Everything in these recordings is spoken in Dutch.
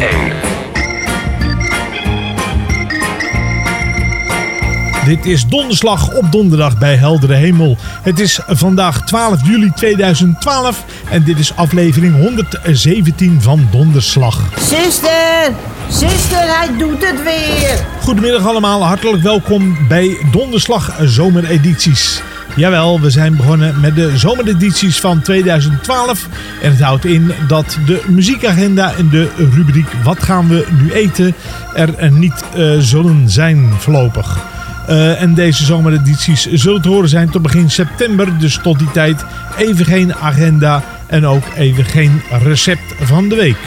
501. Dit is donderslag op donderdag bij heldere hemel. Het is vandaag 12 juli 2012 en dit is aflevering 117 van Donderslag. Zuster, zuster, hij doet het weer. Goedemiddag allemaal, hartelijk welkom bij Donderslag Zomeredities. Jawel, we zijn begonnen met de zomeredities van 2012. En het houdt in dat de muziekagenda en de rubriek Wat gaan we nu eten er niet eh, zullen zijn voorlopig. Eh, en deze zomeredities zullen te horen zijn tot begin september. Dus tot die tijd even geen agenda en ook even geen recept van de week.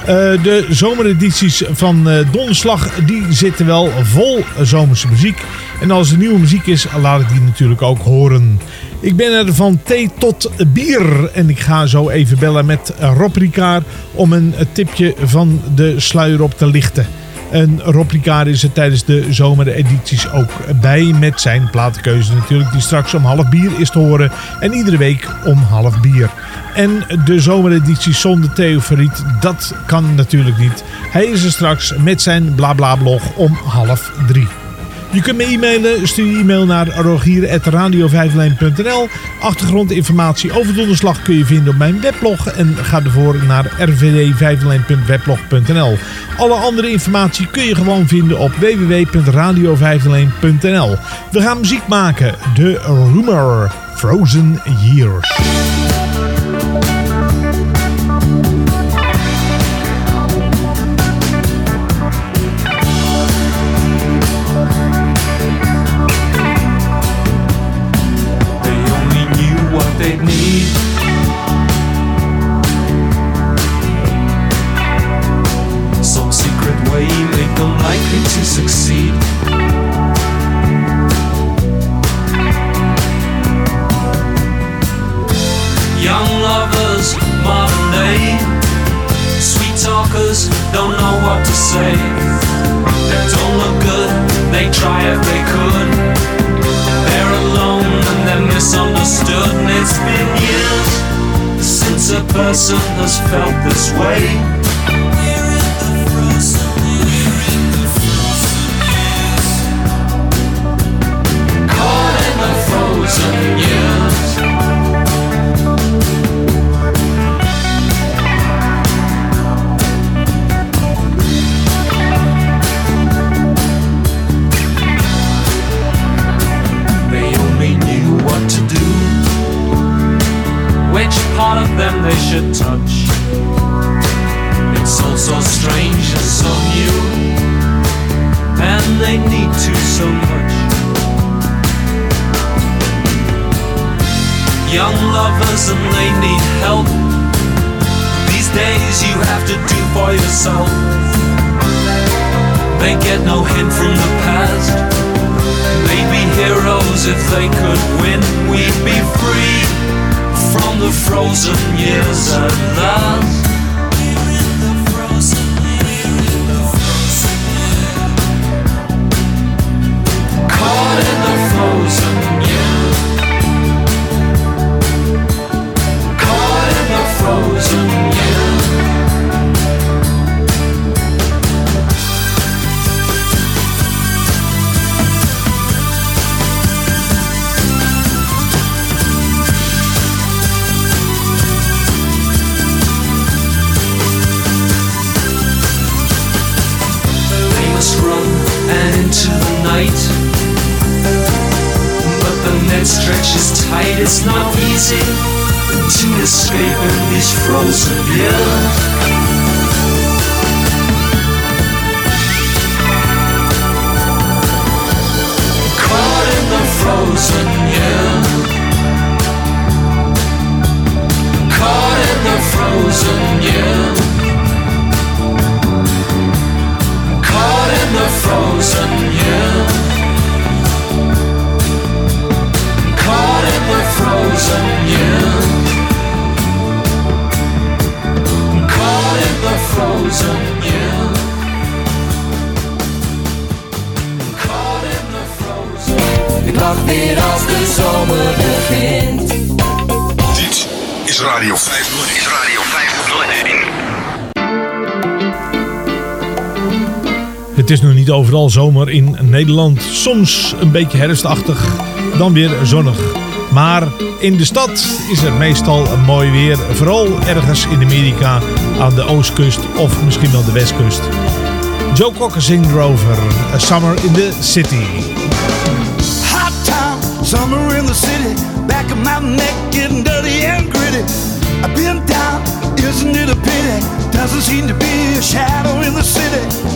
Eh, de zomeredities van Donderslag die zitten wel vol zomerse muziek. En als er nieuwe muziek is, laat ik die natuurlijk ook horen. Ik ben er van thee tot bier. En ik ga zo even bellen met Rob Ricard om een tipje van de sluier op te lichten. En Rob Ricard is er tijdens de zomeredities ook bij met zijn platenkeuze natuurlijk. Die straks om half bier is te horen. En iedere week om half bier. En de zomeredities zonder Theo Verriet, dat kan natuurlijk niet. Hij is er straks met zijn blabla-blog om half drie. Je kunt me e-mailen. Stuur je e-mail naar rogier.radio5lijn.nl Achtergrondinformatie over donderslag kun je vinden op mijn weblog. En ga ervoor naar rvd5lijn.weblog.nl Alle andere informatie kun je gewoon vinden op www.radio5lijn.nl We gaan muziek maken. De Rumor Frozen Years. Person has felt this way. Lovers and they need help. These days you have to do for yourself. They get no hint from the past. They'd be heroes if they could win. We'd be free from the frozen years at last. It's not easy to escape in this frozen beer. Het is nog niet overal zomer in Nederland. Soms een beetje herfstachtig, dan weer zonnig. Maar in de stad is er meestal mooi weer. Vooral ergens in Amerika aan de oostkust of misschien wel de westkust. Joe Cocker zingt erover. A Summer in the City. Hot town, summer in the city. Back of my neck getting dirty and gritty. I've been down, isn't it a pity? Doesn't seem to be a shadow in the city.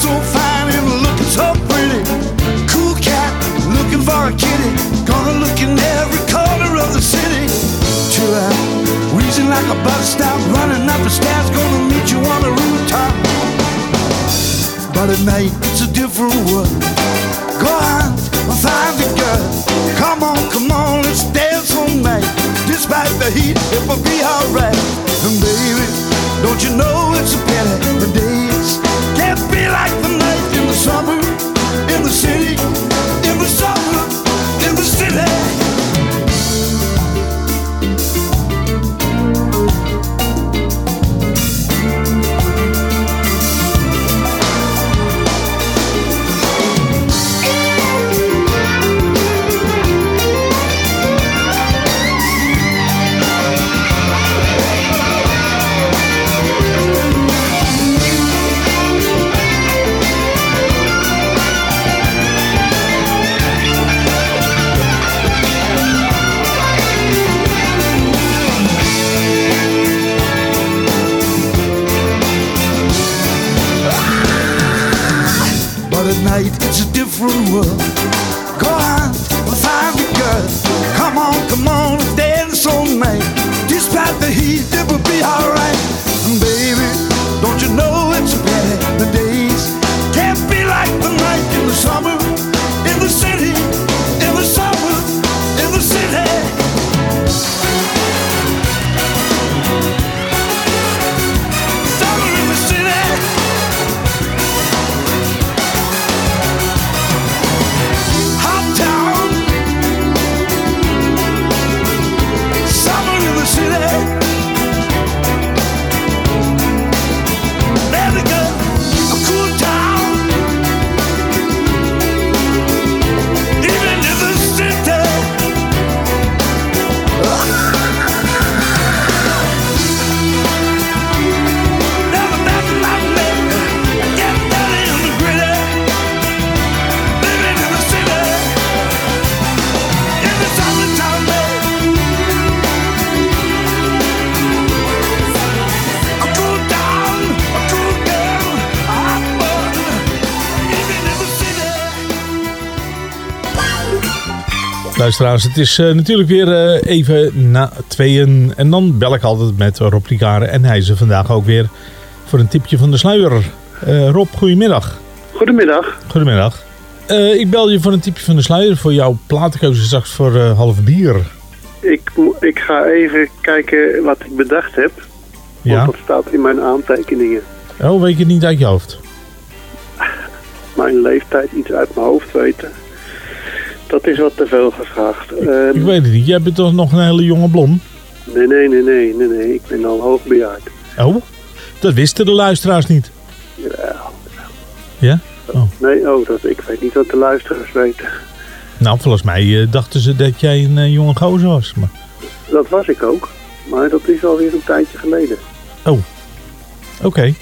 so fine and looking so pretty. Cool cat, looking for a kitty, gonna look in every corner of the city. Chill out, wheezing like a bus stop, running up the stairs, gonna meet you on the rooftop. But at night, it's a different world. Go and find the girl. Come on, come on, let's dance all night. Despite the heat, it will be alright. And baby, don't you know it's a pity the days be like the night in the summer, in the city, in the summer, a different world. Go out and find a girl. Come on, come on, dance all night. Despite the heat, it will be alright. Luisteraars, het is eh, natuurlijk weer eh, even na tweeën. En dan bel ik altijd met Rob Ricard. En hij is er vandaag ook weer voor een tipje van de sluier. Eh, Rob, goedemiddag. Goedemiddag. Goedemiddag. Ik bel je voor een tipje van de sluier voor jouw platenkeuze straks voor half bier. Ik, ik ga even kijken wat ik bedacht heb. Ja. Want dat staat in mijn aantekeningen. Oh, weet je het niet uit je hoofd? Mijn leeftijd iets uit mijn hoofd weten. Dat is wat te veel gevraagd. Ehm, Ik weet het niet. Jij bent toch nog een hele jonge blom? nee, nee, nee, nee, nee, nee. Ik ben al hoogbejaard. Oh, dat wisten de luisteraars niet. Ja. Ja? Oh. Nee, oh, dat, ik weet niet wat de luisteraars weten. Nou, volgens mij eh, dachten ze dat jij een eh, jonge gozer was. Maar... Dat was ik ook. Maar dat is alweer een tijdje geleden. Oh, oké.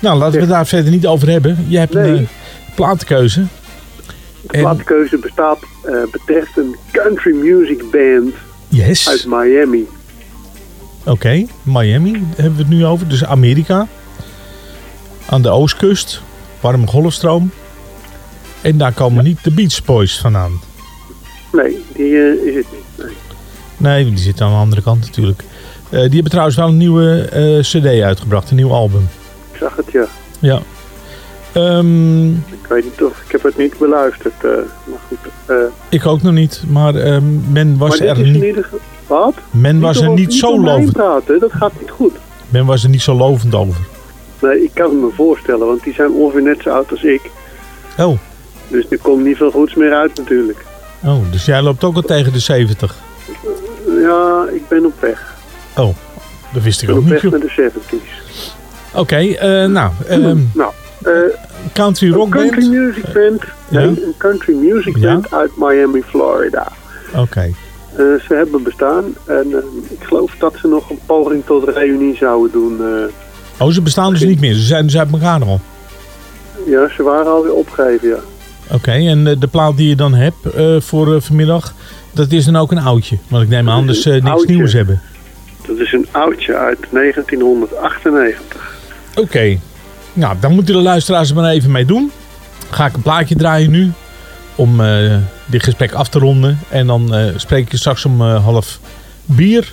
Nou, laten we het daar verder niet over hebben. Je hebt een Nee. eh, De plaatkeuze bestaat, eh, betreft een country music band Yes. uit Miami. Oké, Miami hebben we het nu over. Dus Amerika. Aan de oostkust. Warme golfstroom. En daar komen niet de Beach Boys vandaan. Nee, die eh, is het niet. Nee. Nee, die zitten aan de andere kant natuurlijk. Eh, die hebben trouwens wel een nieuwe cd uitgebracht. Een nieuw album. Ik zag het, ja. Ja. Ehm, Ik weet niet of, ik heb het niet beluisterd. eh, maar goed. eh, ik ook nog niet. Maar ehm, men was maar er niet. Wat? men was er niet zo lovend. praten, dat gaat niet goed. Men was er niet zo lovend over. Nee, ik kan het me voorstellen, want die zijn ongeveer net zo oud als ik. Oh, Dus er komt niet veel goeds meer uit natuurlijk. oh dus jij loopt ook al tegen de 70. Ja, ik ben op weg. Oh, dat wist Ik ik ben ook op niet. weg naar de 70s. Oké, eh, nou, ehm, Nou, country een rock country band. music band. Nee, een country music band uit Miami, Florida. Oké, Eh, ze hebben bestaan en eh, ik geloof dat ze nog een poging tot reunie zouden doen. eh. oh, ze bestaan dus niet meer. Ze zijn dus uit elkaar al. ja, ze waren alweer opgegeven, ja. Oké, en eh, de plaat die je dan hebt eh, voor eh, vanmiddag, dat is dan ook een oudje. Want ik neem aan dat ze niks oudje. nieuws hebben. Dat is een oudje uit 1998. Oké, nou dan moeten de luisteraars er maar even mee doen. Ga ik een plaatje draaien nu om eh, dit gesprek af te ronden. En dan eh, spreek ik je straks om eh, half bier.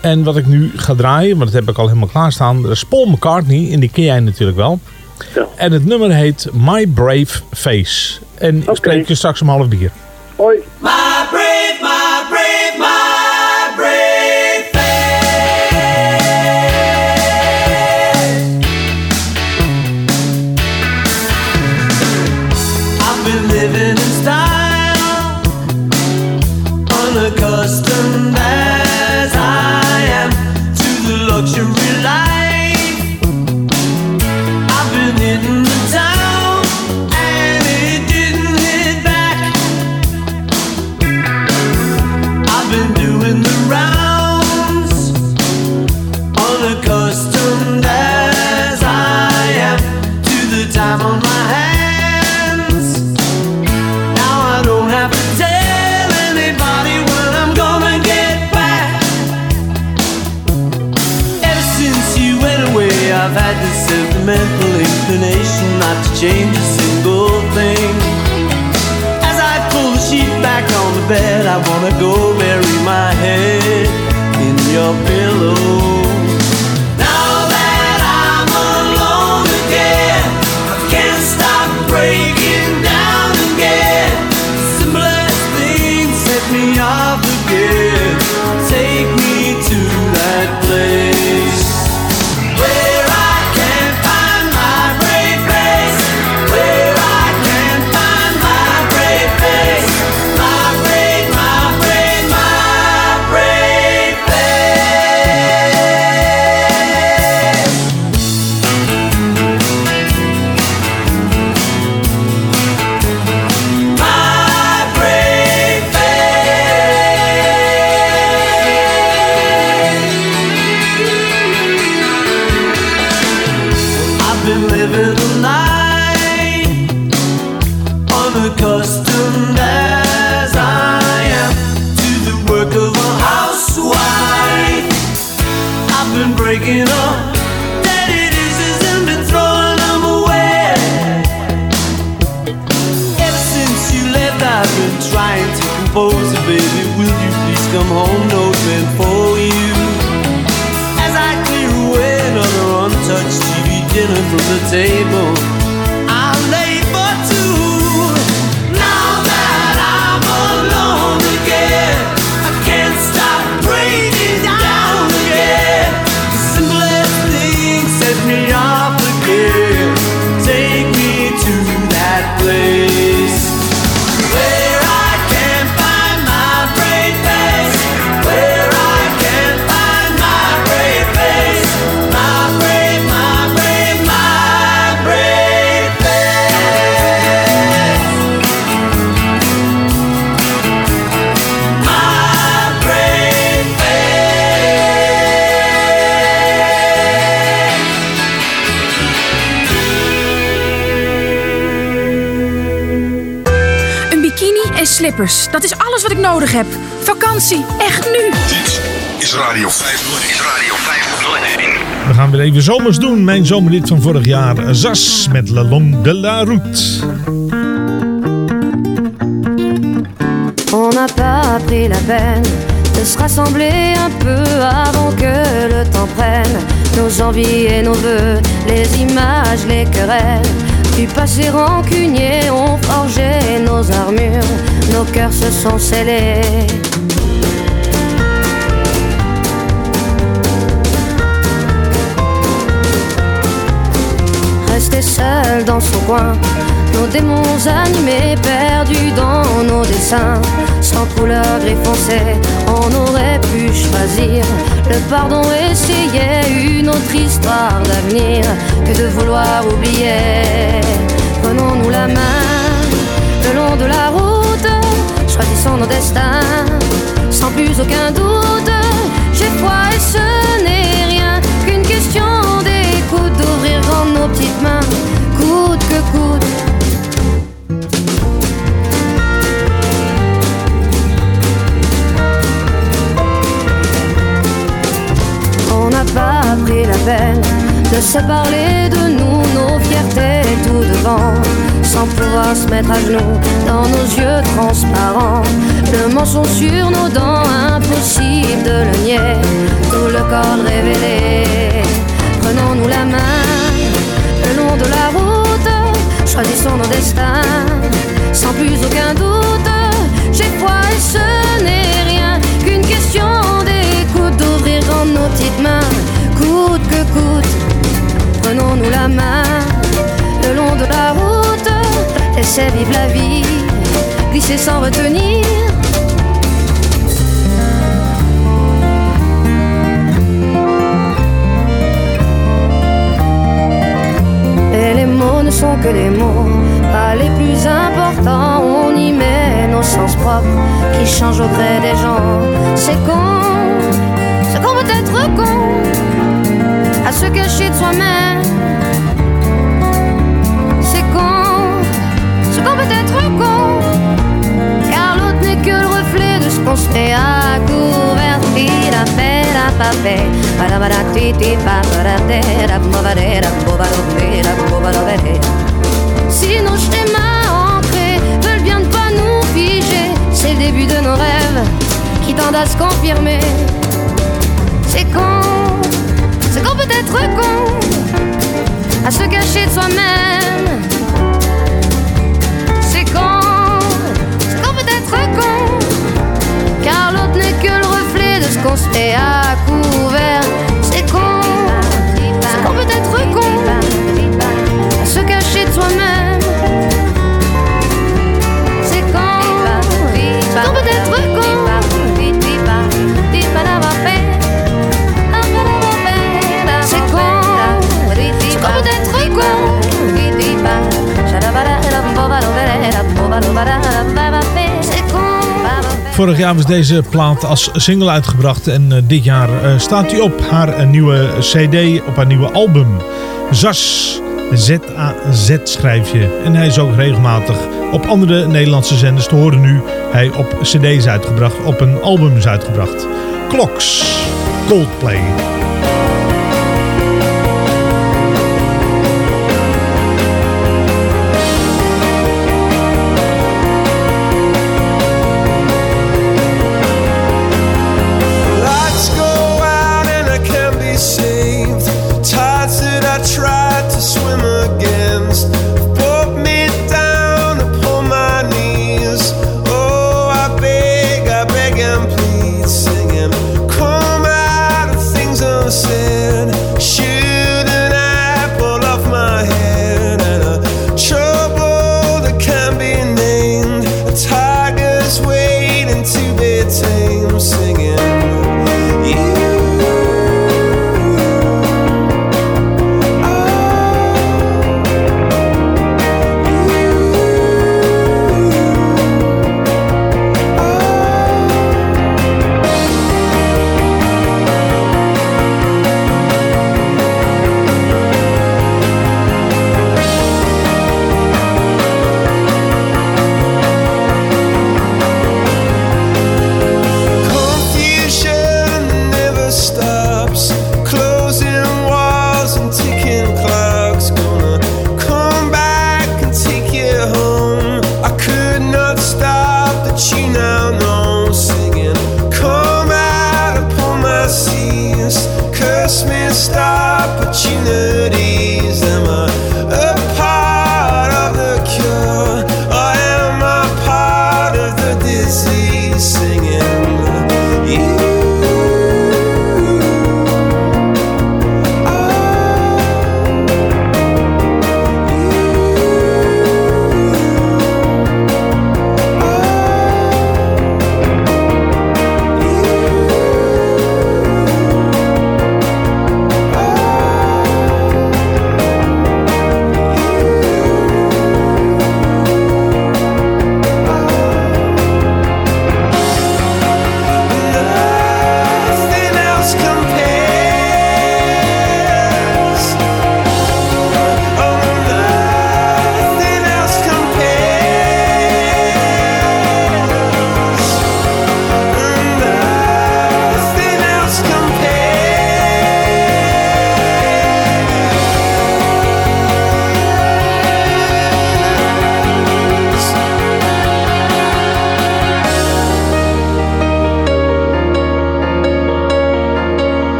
En wat ik nu ga draaien, want dat heb ik al helemaal klaarstaan. Dat is Paul McCartney en die ken jij natuurlijk wel. Ja. En het nummer heet My Brave Face. En ik spreek je straks om half bier. Hoi. My brave, my brave, I wanna go bury my head in your pillow. Been breaking up I've been trying to compose baby. Will you please come home? Note meant for you. As I clear away another untouched TV dinner from the table, Dat is alles wat ik nodig heb. Vakantie, echt nu. Dit is Radio 501. Is Radio 501. We gaan weer even zomers doen. Mijn zomerlied van vorig jaar. Zas met Le Long de la Route. On n'a pas pris la peine de se rassembler un peu avant que le temps prenne nos envies et nos voeux, les images, les querelles. Du passé rancunier ont forgé nos armures, nos cœurs se sont scellés. Rester seul dans son coin, nos démons animés, perdus dans nos dessins, sans couleur gris foncé, on aurait pu choisir le pardon, essayer une autre histoire d'avenir que de vouloir oublier. Prenons-nous la main le long de la route, choisissons nos destins, sans plus aucun doute. J'ai foi et ce n'est rien qu'une question d'écoute, d'ouvrir grand nos petites mains, de se parler de nous, nos fiertés tout devant, sans pouvoir se mettre à genoux dans nos yeux transparents. Le mensonge sur nos dents, impossible de le nier, tout le corps révélé. Prenons-nous la main le long de la route, choisissons nos destins, sans plus aucun doute. J'ai foi et ce n'est rien qu'une question d'écoute, d'ouvrir grand nos petites mains, coûte que coûte. Prenons-nous la main le long de la route, laissez vivre la vie, glisser sans retenir. Et les mots ne sont que des mots, pas les plus importants. On y met nos sens propres qui changent au gré des gens. C'est con, c'est qu'on peut être con se cacher de soi-même. C'est con, c'est qu'on peut être con, car l'autre n'est que le reflet de ce qu'on se fait à couvert. Pira, pera, papé, para, para, ti, ti, pa, para, tera, bobadera, bobadopera, bobadopera. Si nos schémas ancrés veulent bien ne pas nous figer, c'est le début de nos rêves qui tendent à se confirmer. C'est con, c'est qu'on peut être con à se cacher de soi-même. C'est con, c'est qu'on peut être con, car l'autre n'est que le reflet de ce qu'on se fait à couvert. C'est con, c'est qu'on peut être con à se cacher de soi-même. Vorig jaar was deze plaat als single uitgebracht en eh, dit jaar eh, staat hij op haar eh, nieuwe CD, op haar nieuwe album. Zas, Z-A-Z schrijf je. En hij is ook regelmatig op andere Nederlandse zenders te horen nu. Hij op CD is uitgebracht, op een album is uitgebracht. Clocks, Coldplay.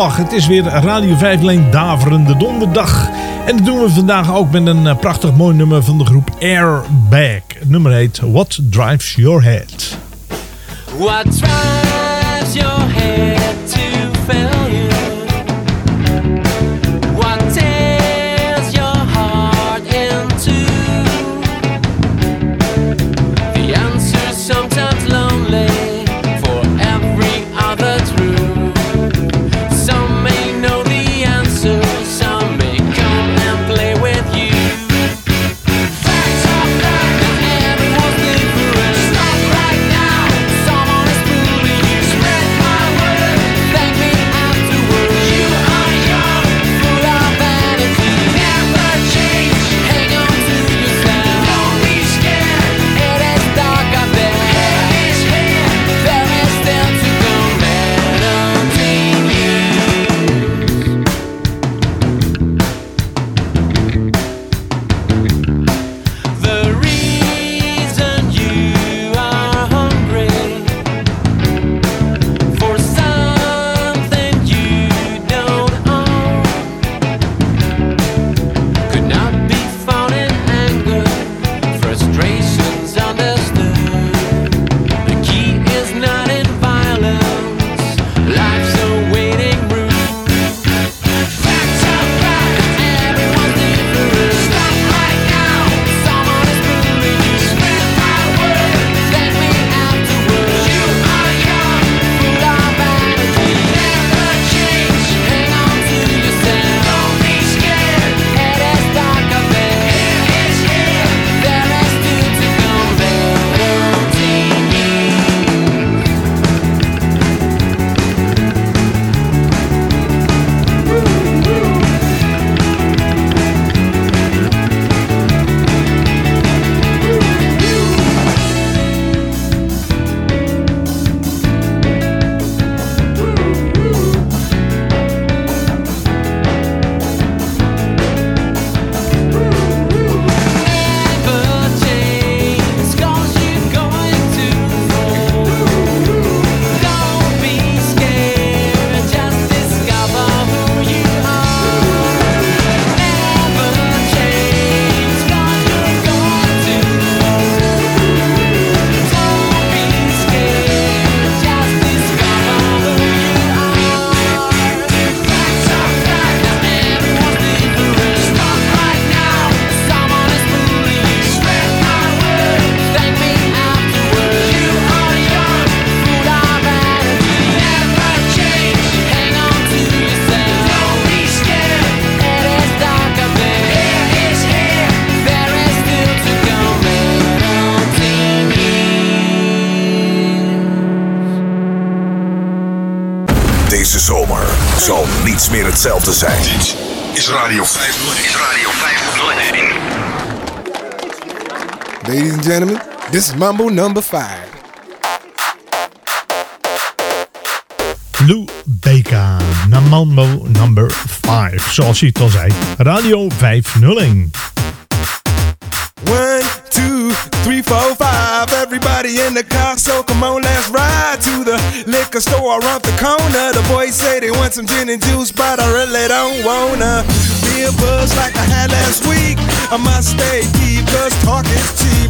501 Donderslag. Het is weer Radio 501 Daverende Donderdag. En dat doen we vandaag ook met een eh, prachtig mooi nummer van de groep Airbag. Het nummer heet What Drives Your Head. What drives your hetzelfde zijn. Dit is Radio 501. Is Radio 501. Ladies and gentlemen, this is Mambo number five. Lou Beka, Namambo number 5. Zoals hij het al zei. Radio 501. One, two, three, four, five. Everybody in the car, so come on, the liquor store around the corner. The boys say they want some gin and juice, but I really don't wanna be a buzz like I had last week. I must stay deep, cause talk is cheap.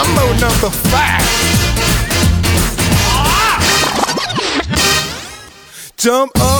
Mambo number five. Jump up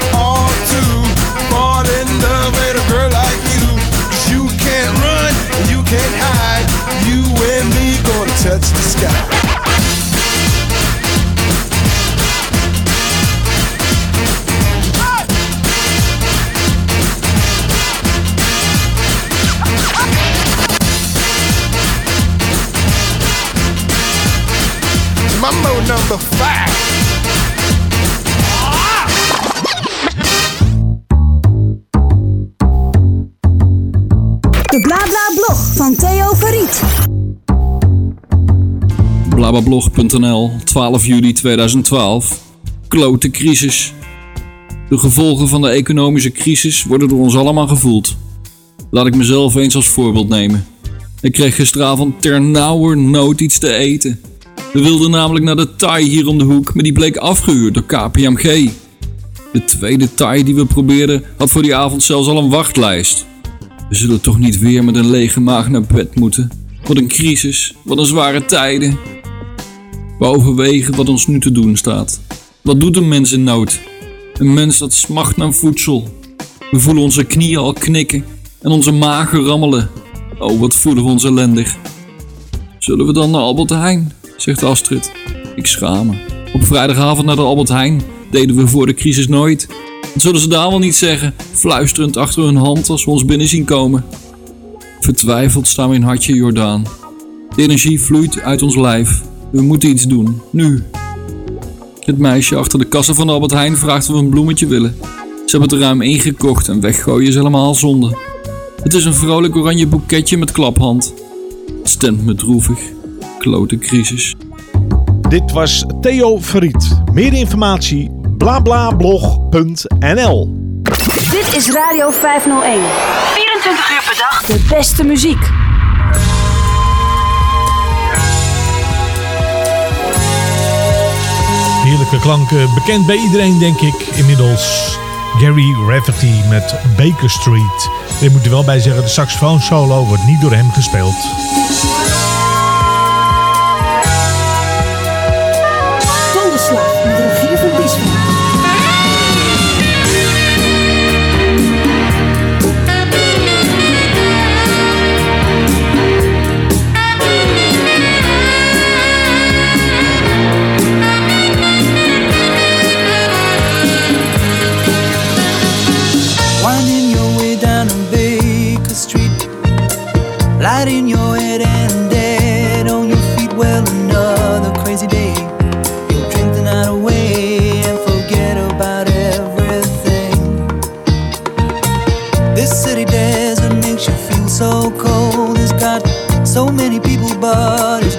in love with a girl like you. 'Cause you can't run, and you can't hide. You and me gonna touch the sky. Mambo number five. Van Theo Verriet. Blabablog.nl, 12 juli 2012. Klote crisis. De gevolgen van de economische crisis worden door ons allemaal gevoeld. Laat ik mezelf eens als voorbeeld nemen. Ik kreeg gisteravond ternauwernood iets te eten. We wilden namelijk naar de Thai hier om de hoek, maar die bleek afgehuurd door KPMG. De tweede Thai die we probeerden had voor die avond zelfs al een wachtlijst. We zullen toch niet weer met een lege maag naar bed moeten. Wat een crisis, wat een zware tijden. We overwegen wat ons nu te doen staat. Wat doet een mens in nood? Een mens dat smacht naar voedsel. We voelen onze knieën al knikken en onze magen rammelen. Oh, wat voelen we ons ellendig. Zullen we dan naar Albert Heijn? zegt Astrid. Ik schaam me. Op vrijdagavond naar de Albert Heijn deden we voor de crisis nooit. Zullen ze daar wel niet zeggen, fluisterend achter hun hand als we ons binnen zien komen. Vertwijfeld staan we in hartje Jordaan. De energie vloeit uit ons lijf. We moeten iets doen, nu. Het meisje achter de kassa van Albert Heijn vraagt of we een bloemetje willen. Ze hebben het ruim ingekocht en weggooien is helemaal zonde. Het is een vrolijk oranje boeketje met klaphand. Het stemt me droevig. Klote crisis. Dit was Theo Verriet. Meer informatie blablablog.nl Dit is Radio 501. 24 uur per dag. De beste muziek. Heerlijke klanken, bekend bij iedereen denk ik inmiddels. Gary Rafferty met Baker Street. Ik moet er wel bij zeggen, de saxofoon solo wordt niet door hem gespeeld. everybody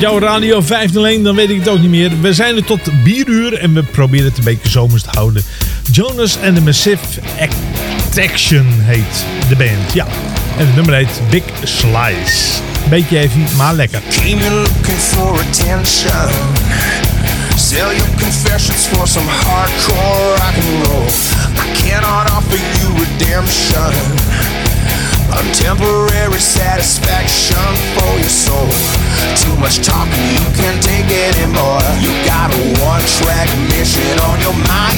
jouw radio 501, dan weet ik het ook niet meer. We zijn er tot bieruur en we proberen het een beetje zomers te houden. Jonas and the Massive Action heet de band. Ja, en het nummer heet Big Slice. Beetje heavy, maar lekker. Came looking for attention. Sell your confessions for some hardcore rock and roll. I cannot offer you redemption. some temporary satisfaction for your soul. Too much talking, you can't take anymore. You got a one track mission on your mind.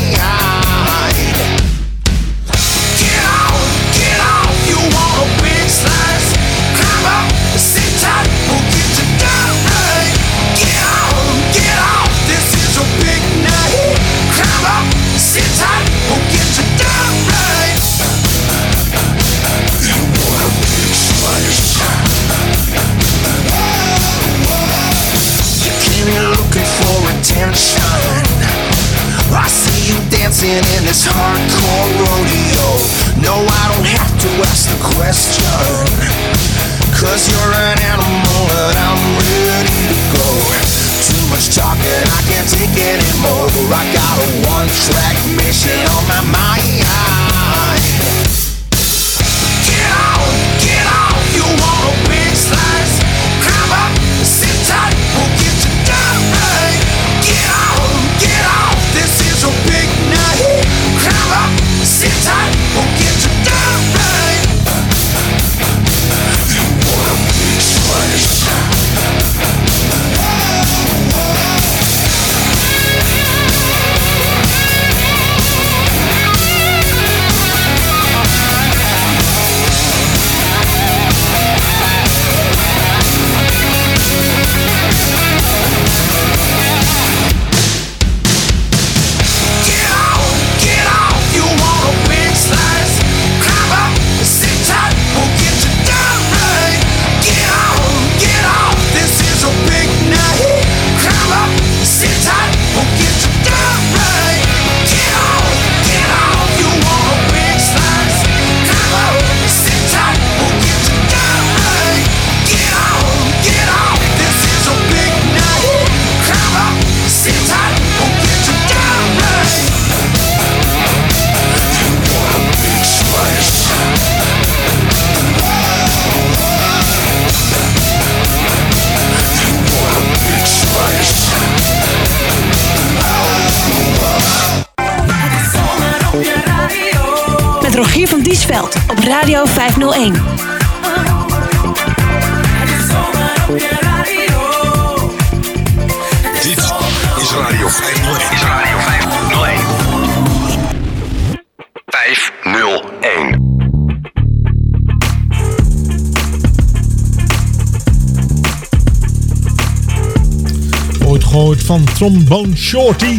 Trombone Shorty.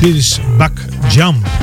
this is jump.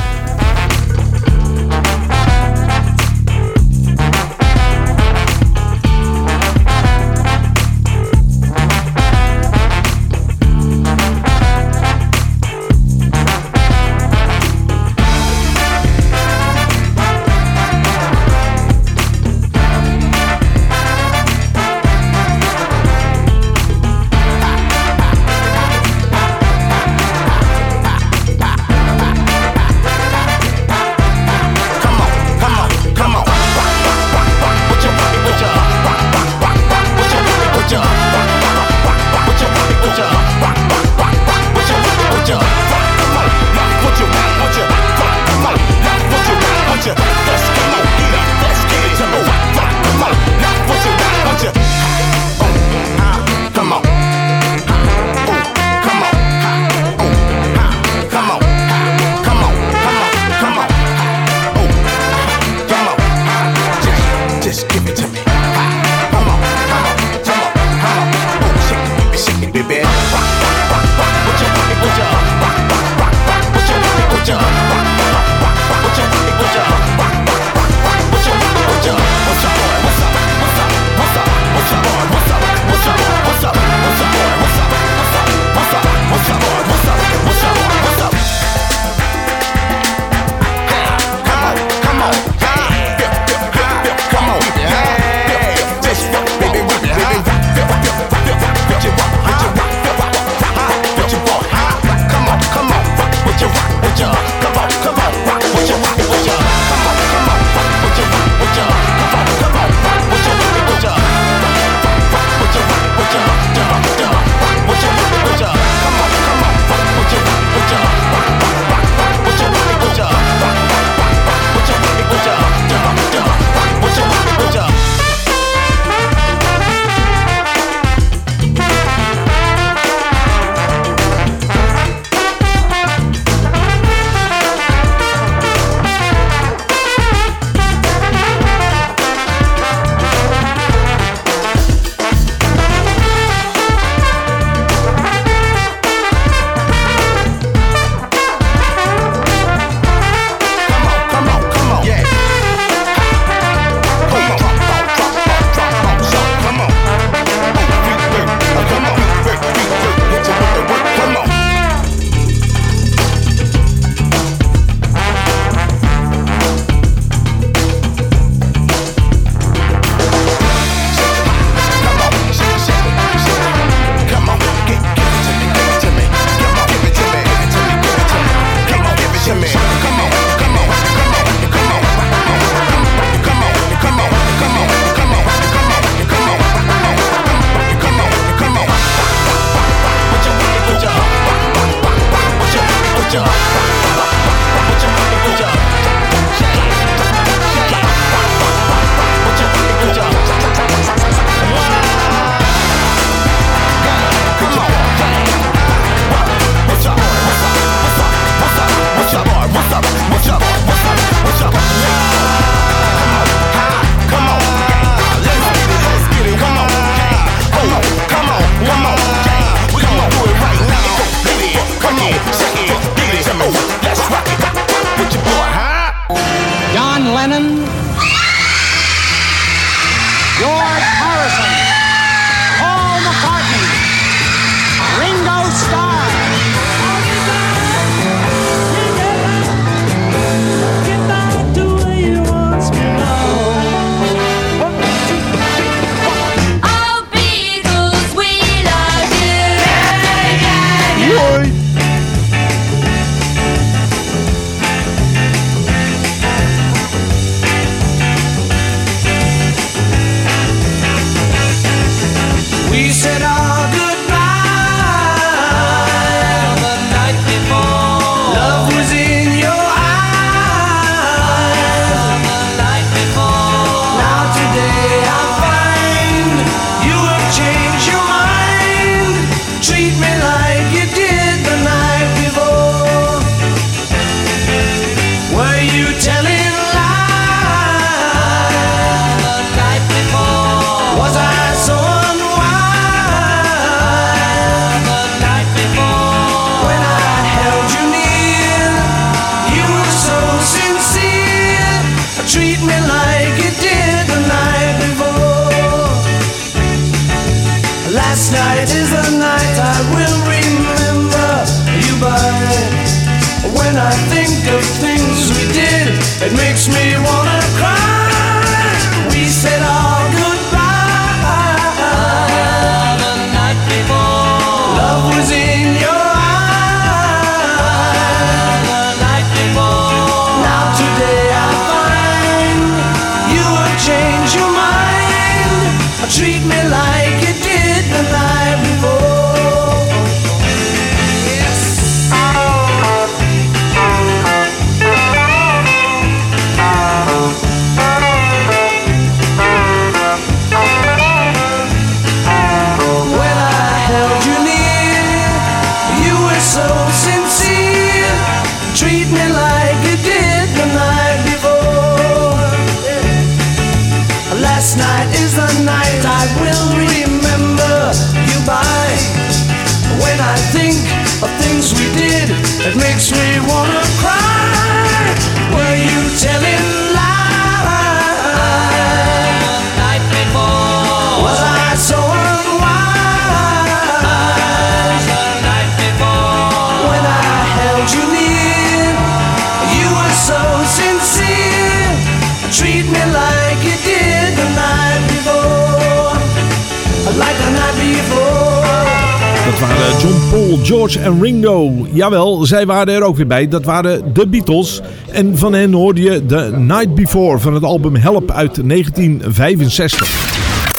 Jawel, zij waren er ook weer bij. Dat waren de Beatles. En van hen hoorde je The Night Before van het album Help uit 1965.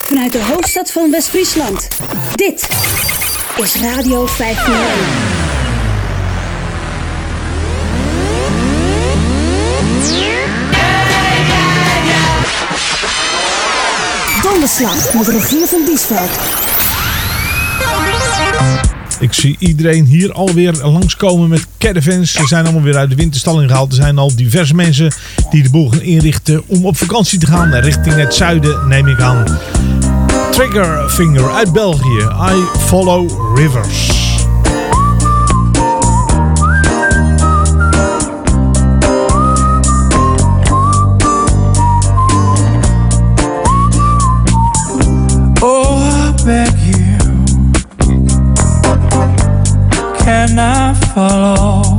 Vanuit de hoofdstad van West-Friesland. Dit is Radio 501. Donderslag met de regering van Diesveld. Ik zie iedereen hier alweer langskomen met caravans. Ze zijn allemaal weer uit de winterstalling gehaald. Er zijn al diverse mensen die de boel gaan inrichten om op vakantie te gaan. Richting het zuiden neem ik aan. Triggerfinger uit België. I follow rivers. and I follow.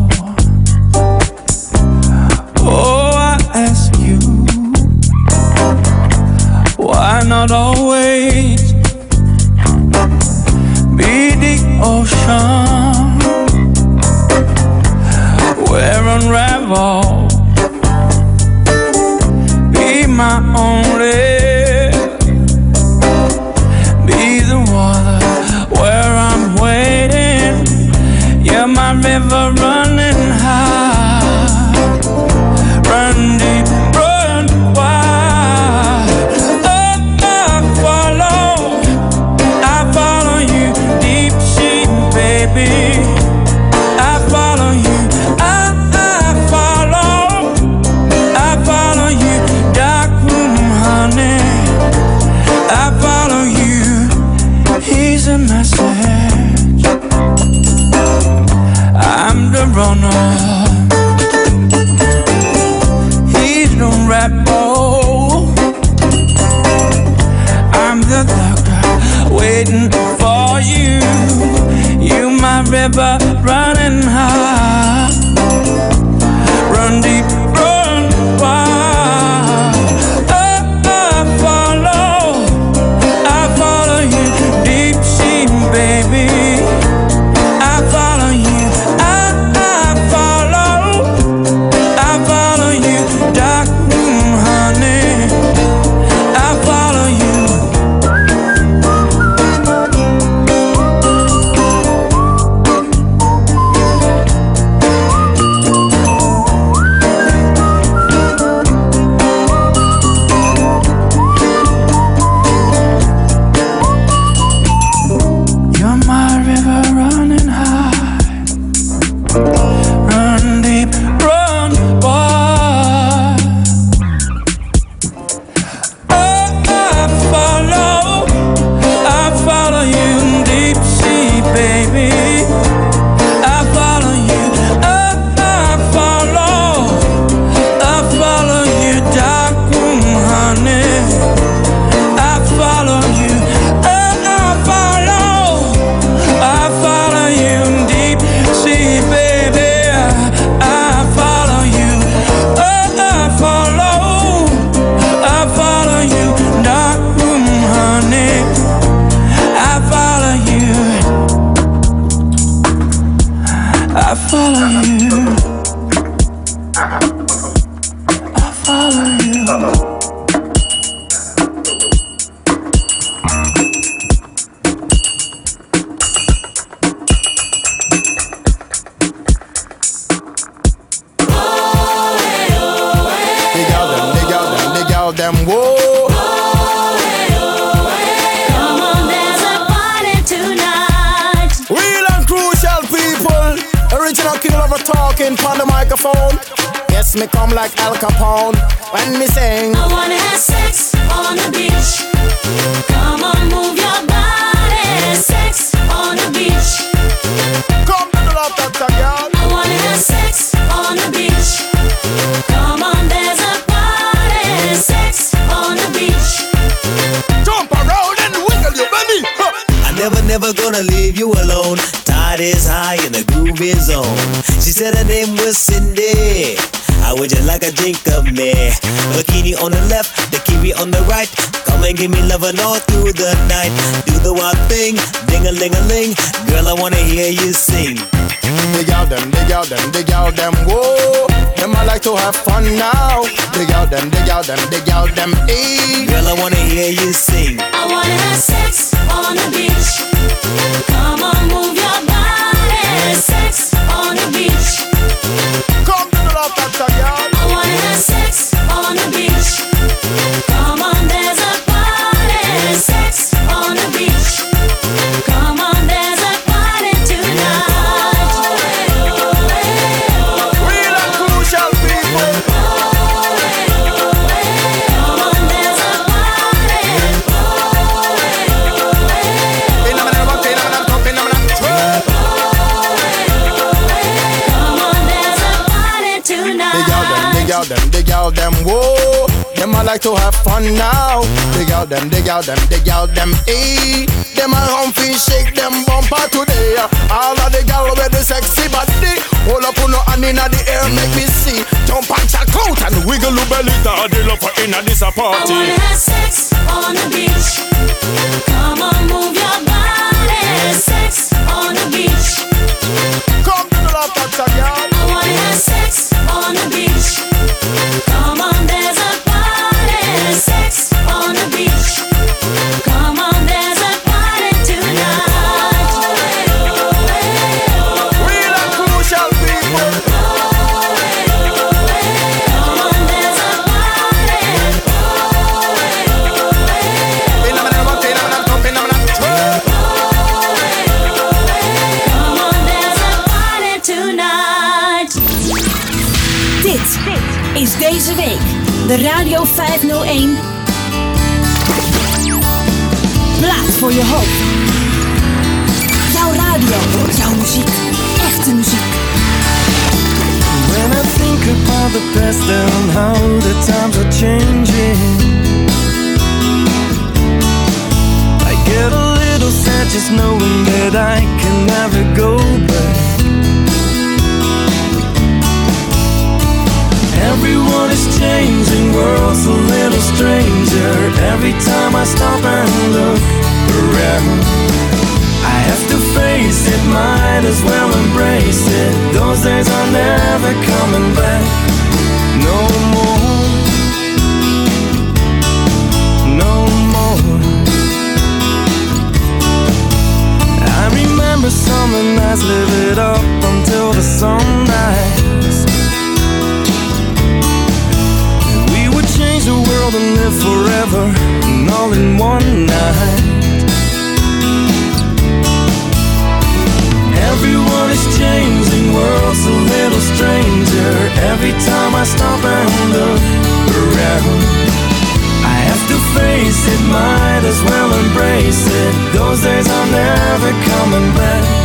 river now. Dig out them, dig out them, dig out them, eh. Girl, I wanna hear you sing. I wanna have sex on the beach. Come on, move your body. Sex on the beach. Come to the love, Dr. Girl. I wanna have sex I like to have fun now. Dig out them, dig out them, dig out them, eh. Them a humpy shake them bumper today. All of the gal with the sexy body. Hold up on no hand inna the air, make me see. Jump and check out and wiggle your belly. Daddy love for inna this a I party. wanna have sex on the beach. Come on, move your body. Sex on the beach. Come to the love. Girl. I wanna have sex de Radio 501. Plaats voor je hoop. Jouw radio, jouw muziek, echte muziek. When I think about the past and how the times are changing, I get a little sad just knowing that I can never go back. Everyone is changing, world's a little stranger. Every time I stop and look around, I have to face it, might as well embrace it. Those days are never coming back. No more. No more. I remember summer nights, live it up until the sunrise. World and live forever, and all in one night. Everyone is changing, world's a little stranger. Every time I stop and look around, I have to face it, might as well embrace it. Those days are never coming back.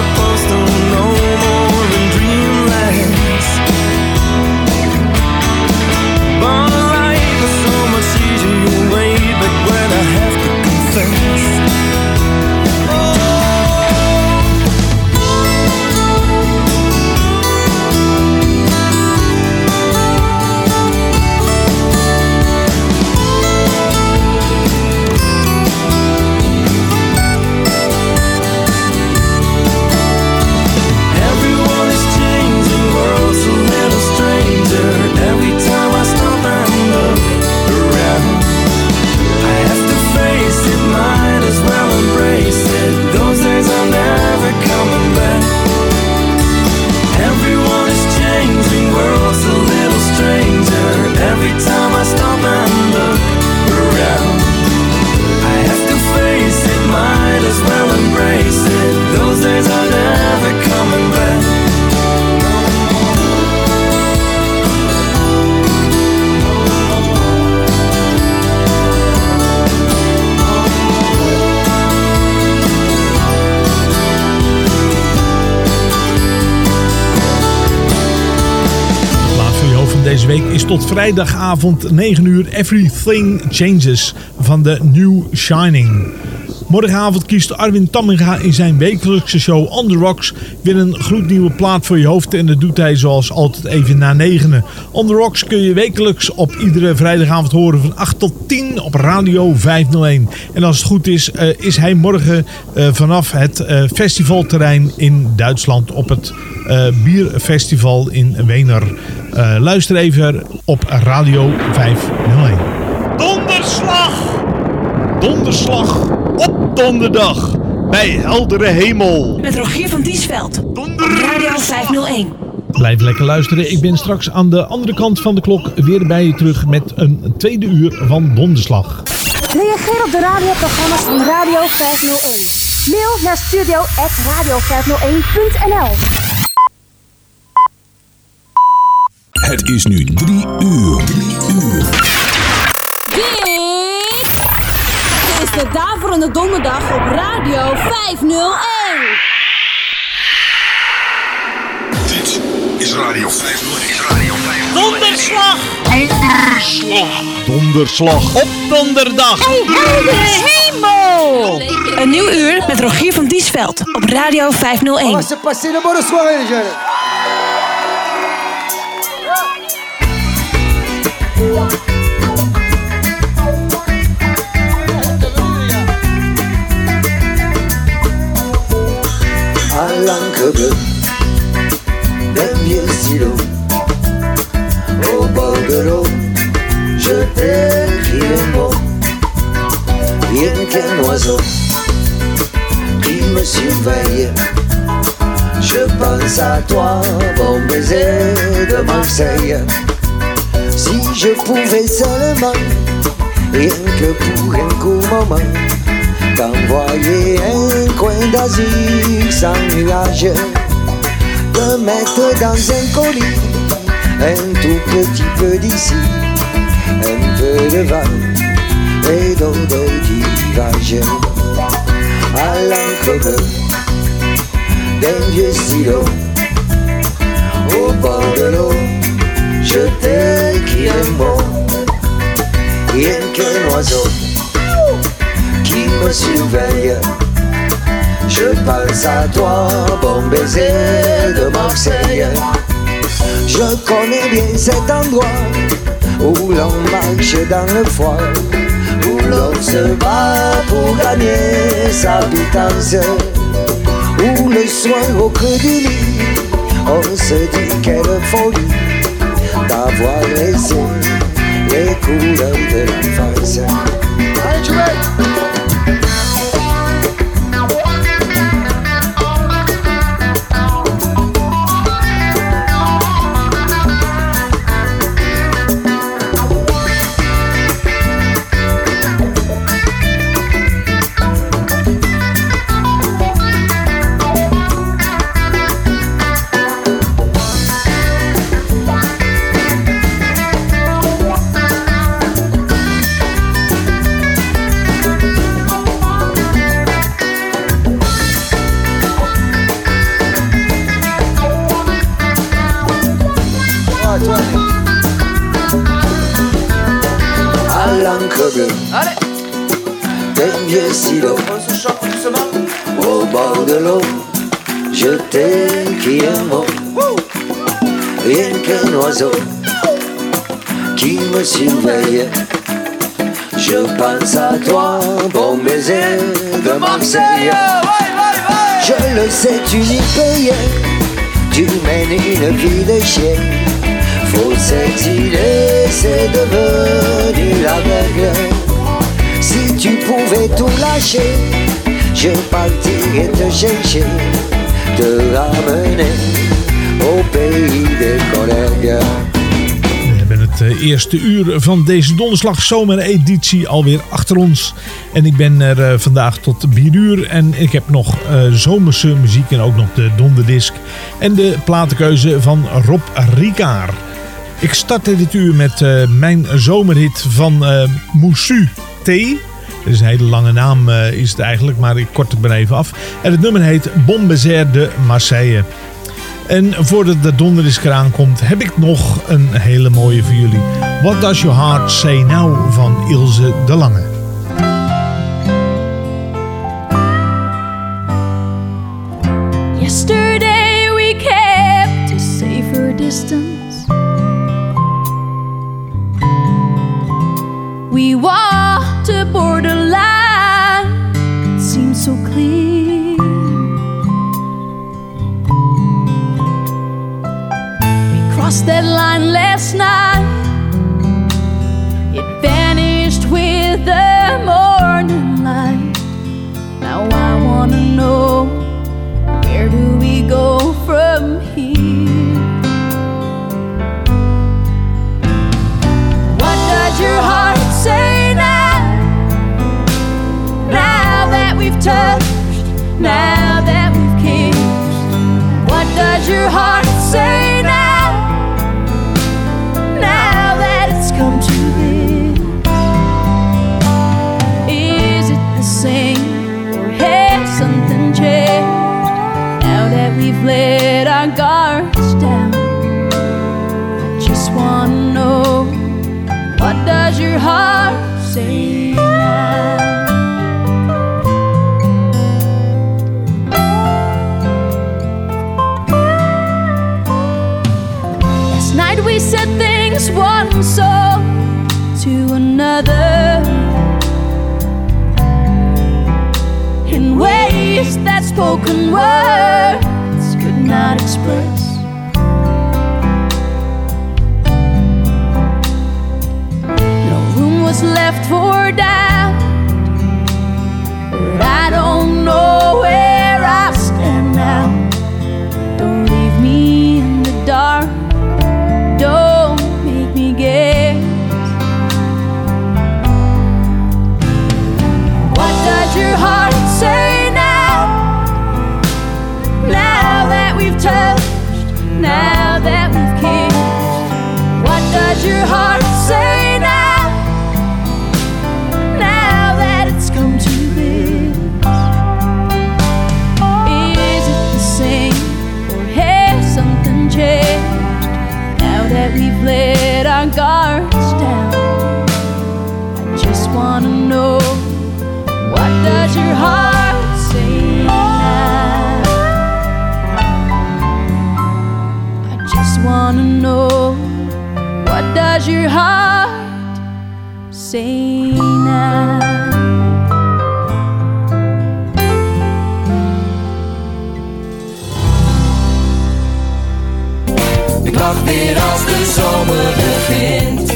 supposed vrijdagavond 9 uur Everything Changes van de New Shining. Morgenavond kiest Arwin Tamminga in zijn wekelijkse show On The Rocks weer een gloednieuwe plaat voor je hoofd. En dat doet hij zoals altijd even na negenen. On The Rocks kun je wekelijks op iedere vrijdagavond horen van 8 tot 10 op Radio 501. En als het goed is, uh, is hij morgen uh, vanaf het uh, festivalterrein in Duitsland op het bierfestival in Wener. Luister even op Radio 501. Donderslag! Donderslag op donderdag bij heldere hemel. Met Rogier van Diesveld. Radio 501. Blijf lekker luisteren. Ik ben straks aan de andere kant van de klok weer bij je terug met een tweede uur van Donderslag. Reageer op de radioprogramma's van Radio 501. Mail naar studio.radio501.nl Het is nu drie uur. Drie uur. Dit is de Daverende Donderdag op Radio 501. Dit is Radio 501. Is Radio 501. Donderslag! Donderslag! Donderslag op donderdag! Hey, hemel! Een nieuw uur met Rogier van Diesveld op Radio 501. D'un vieux stylo au bord de l'eau je t'écris un mot rien qu'un oiseau qui me surveille je pense à toi bon baiser de Marseille si je pouvais seulement rien que pour un court moment t'envoyer un coin d'Asie sans nuage, te mettre dans un colis, un tout petit peu d'ici, un peu de vent et d'eau de rivage, à l'encre d'un vieux stylo, au bord de l'eau, je t'écris un mot, rien qu'un oiseau qui me surveille. Je pense à toi, bon baiser de Marseille. Je connais bien cet endroit où l'on marche dans le froid, où l'on se bat pour gagner sa pitance, où le soir au creux du lit, on se dit quelle folie Da, Tavoarele sunt, le curăm de la față. Hai, Giulei! Je t'écris un mot. Rien qu'un oiseau qui me surveille je pense à toi bon baiser de Marseille. Je le sais tu n'y rien tu mènes une vie de chien. Faut s'exiler, c'est devenu la règle. Si tu pouvais tout lâcher, je partirais te chercher, te ramener au pays. We hebben het eh, eerste uur van deze donderslag zomereditie alweer achter ons. En ik ben er eh, vandaag tot 4 uur. En ik heb nog eh, zomerse muziek en ook nog de donderdisc. En de platenkeuze van Rob Ricard. Ik startte dit uur met mijn zomerhit van Moussou T is een hele lange naam eh, is het eigenlijk, maar ik kort het maar even af. En het nummer heet Bombezer de Marseille. En voordat de donder eraan komt, heb ik nog een hele mooie voor jullie. What Does Your Heart Say Now van Ilse de Lange. spoken word. your heart. your heart now Ik lach weer als de zomer begint.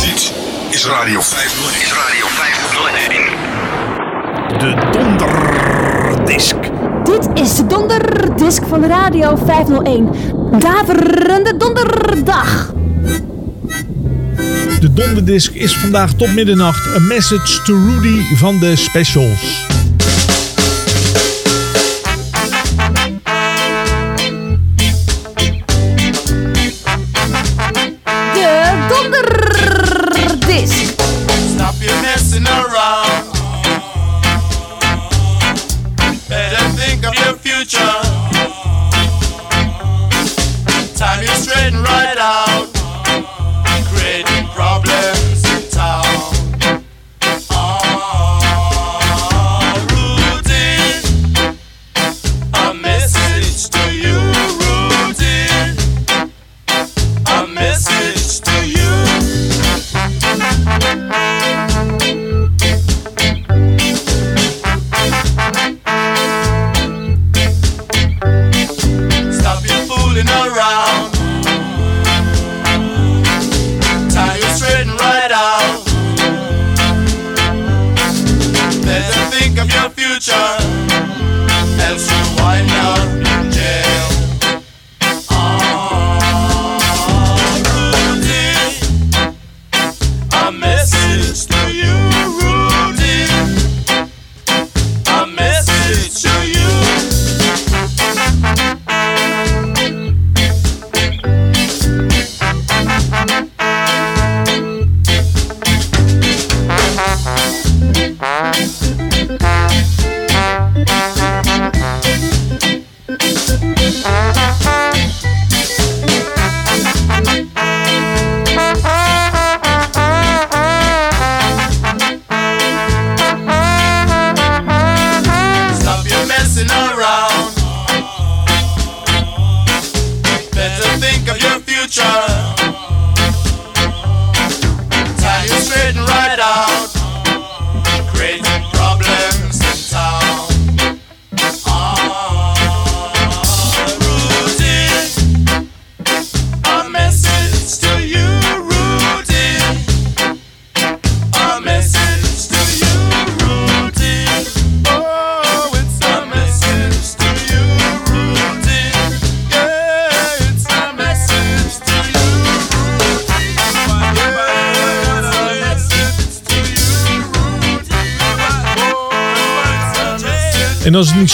Dit is Radio 501. Is Radio 5. De Donderdisk. Dit is de Donderdisk van Radio 501. Daverende Donderdag. De donderdisc is vandaag tot middernacht. A Message to Rudy van de Specials.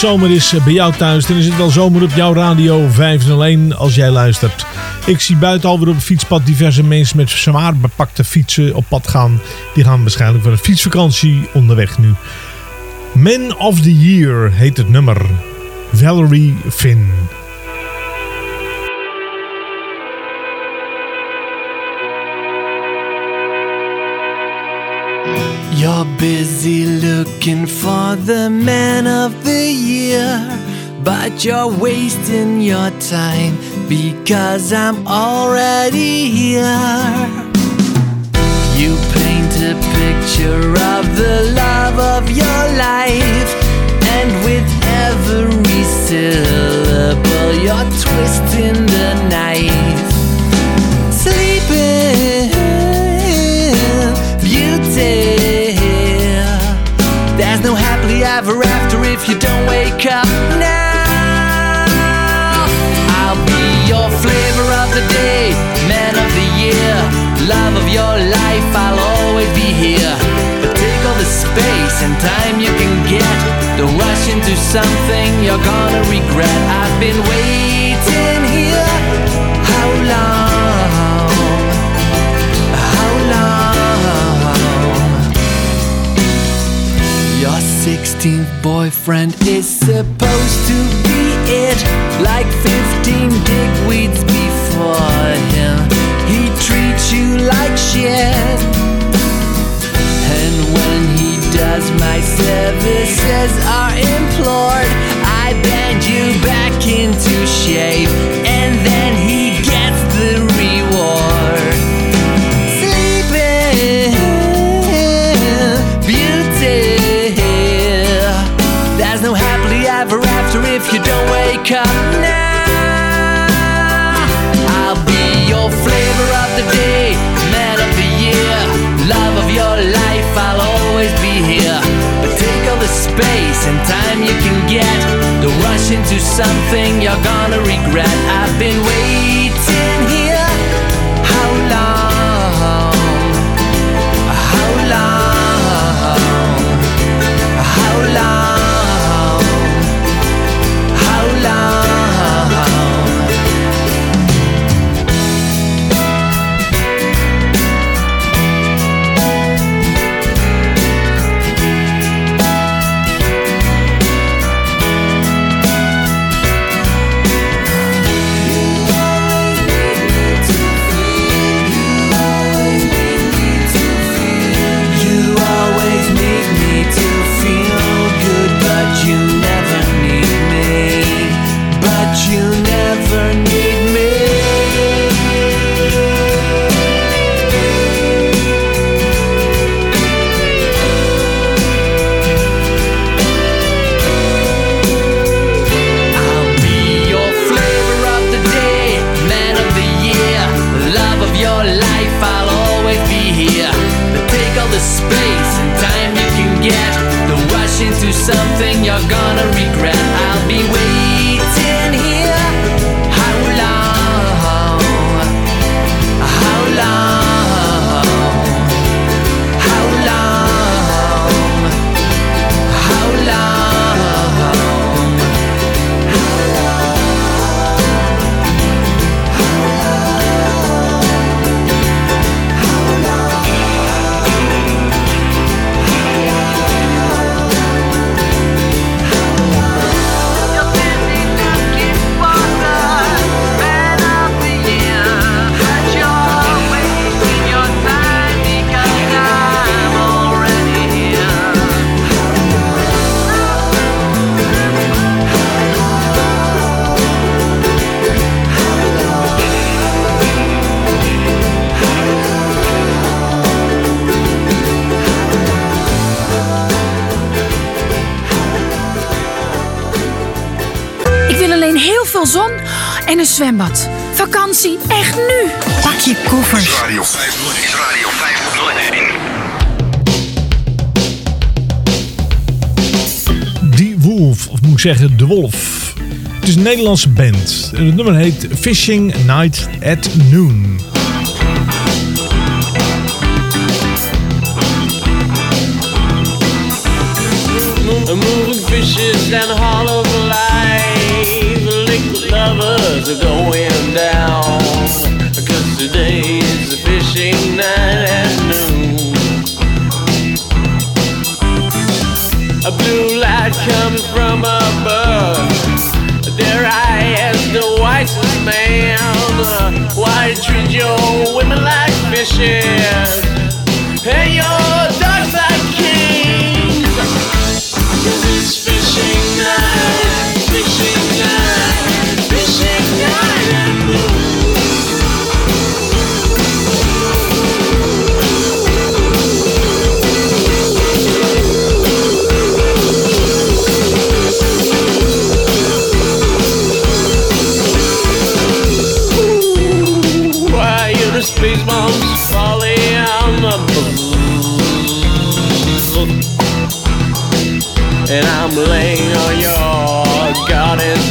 Zomer is eh, bij jou thuis, dan is het wel zomer op jouw radio 501 als jij luistert. Ik zie buiten alweer op het fietspad diverse mensen met zwaar bepakte fietsen op pad gaan. Die gaan waarschijnlijk voor een fietsvakantie onderweg nu. Man of the Year heet het nummer. Valerie Finn. You're busy looking for the man of the year, but you're wasting your time because I'm already here. You paint a picture of the love of your life, and with every syllable, you're twisting the knife. Sleeping beauty. There's no happily ever after if you don't wake up now. I'll be your flavor of the day, man of the year, love of your life. I'll always be here. But take all the space and time you can get. Don't rush into something you're gonna regret. I've been waiting 16th boyfriend is supposed to be it. Like 15 dickweeds before him. He treats you like shit. And when he does, my services are implored. I bend you back into shape. And then he space and time you can get. Rush into something you're gonna regret. I've been waiting here. Zeggen De Wolf. Het is een Nederlandse band. Het nummer heet Fishing Night at Noon. Moving fishes down the hollow life. Liquid lovers are going down. Cause today is a fishing night at noon. Man why you treat your women like fishes? And your dogs like kings? Cause it's fishing night,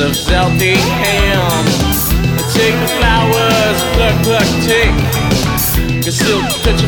of salty ham. Take the flowers, pluck, pluck, take. Cause still touch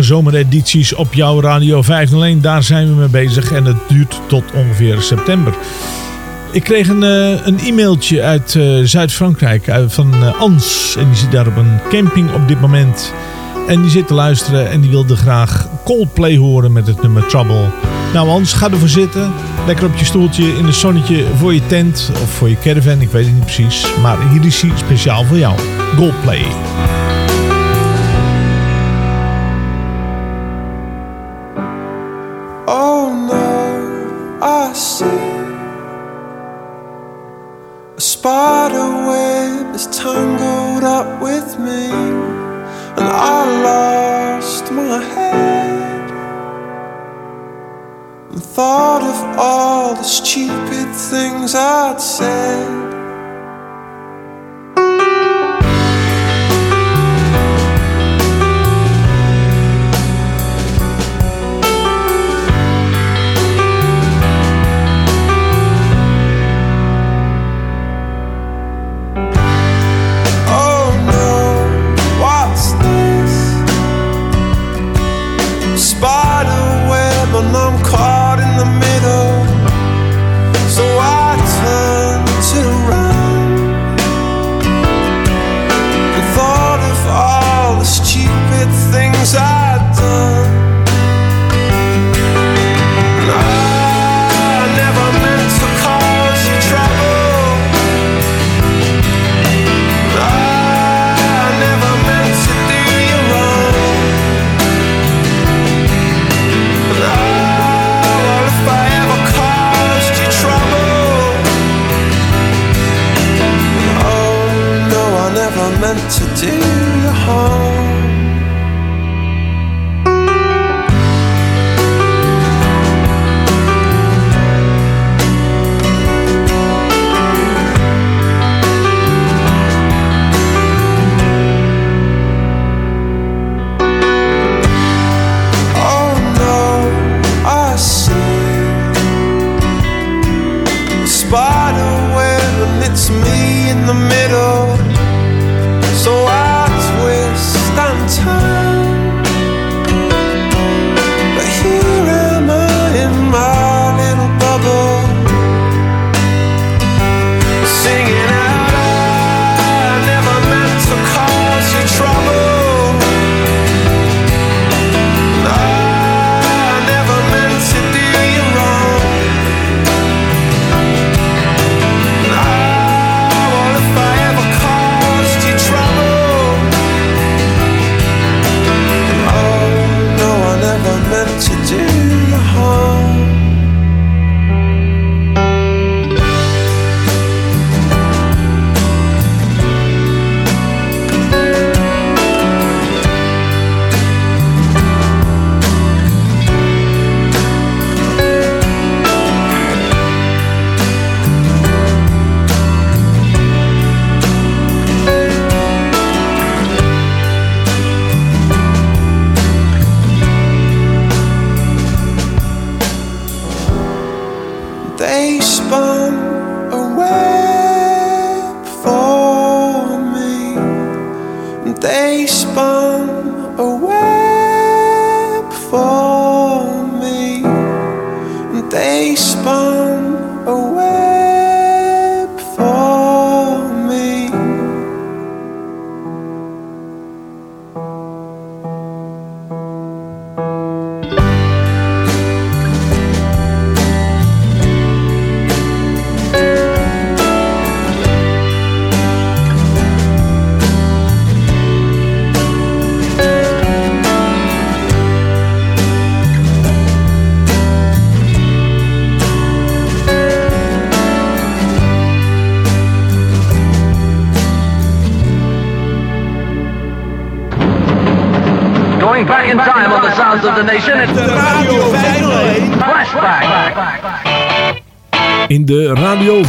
zomeredities op jouw Radio 501. Daar zijn we mee bezig en het duurt tot ongeveer september. Ik kreeg een, eh, een e-mailtje uit eh, Zuid-Frankrijk uit- van eh, Ans. En die zit daar op een camping op dit moment. En die zit te luisteren en die wilde graag Coldplay horen met het nummer Trouble. Nou Ans, ga ervoor zitten. Lekker op je stoeltje in het zonnetje voor je tent of voor je caravan. Ik weet het niet precies. Maar hier is hij speciaal voor jou. Coldplay.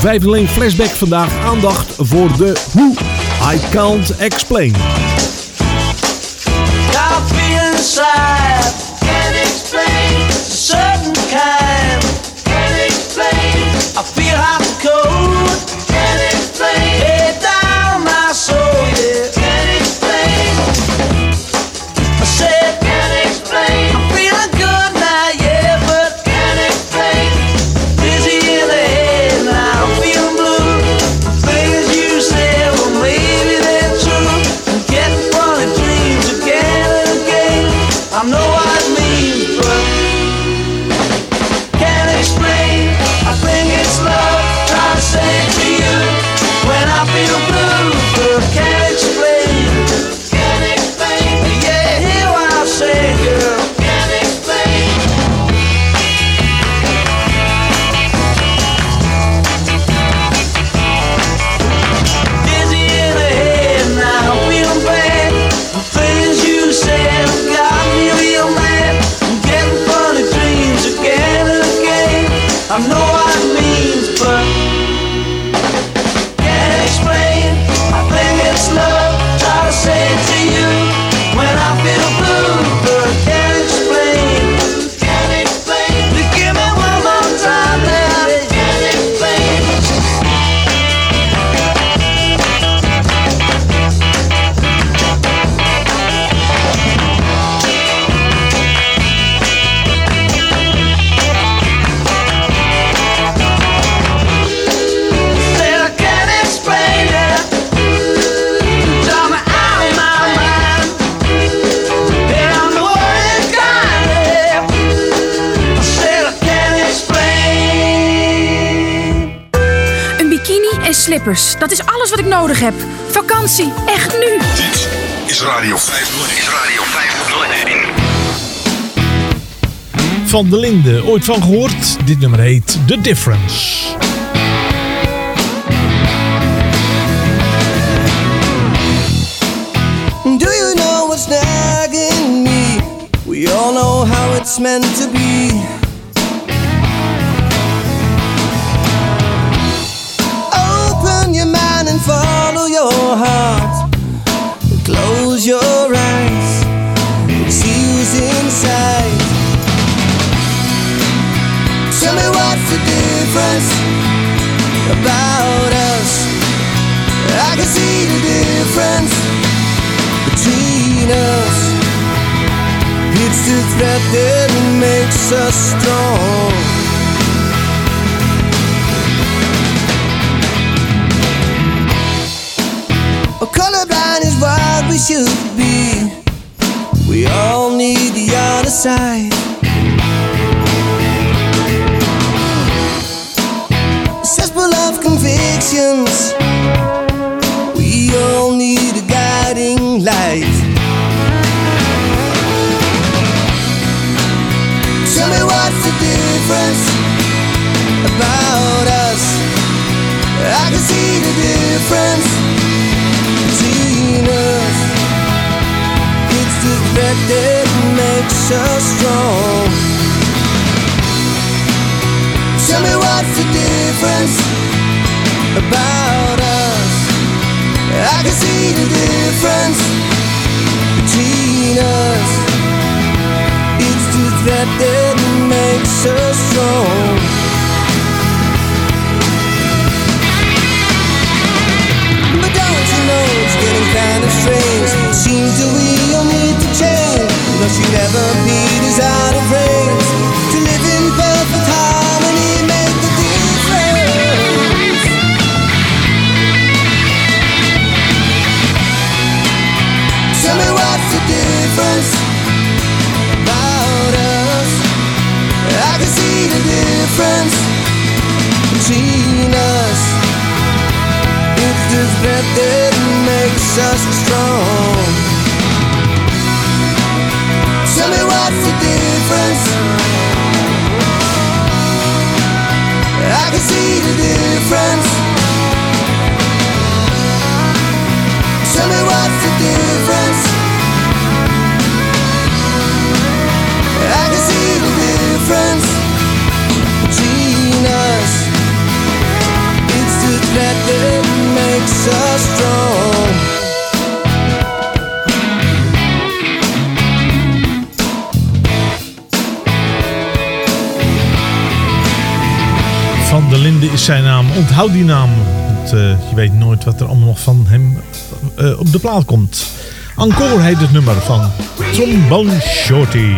501 Flashback vandaag aandacht voor de Who I Can't Explain. vakantie. Echt nu. Dit is Radio 501. Is Radio 501. Van de Linde. Ooit van gehoord? Dit nummer heet The Difference. Do you know what's nagging me? We all know how it's meant to be. follow your heart. Close your eyes, see who's inside. Tell me what's the difference about us. I can see the difference between us. It's the threat that makes us strong. we should be. We all need the other side. Houd die naam. Want eh, je weet nooit wat er allemaal nog van hem eh, op de plaat komt. Encore heet het nummer van Trombone Shorty.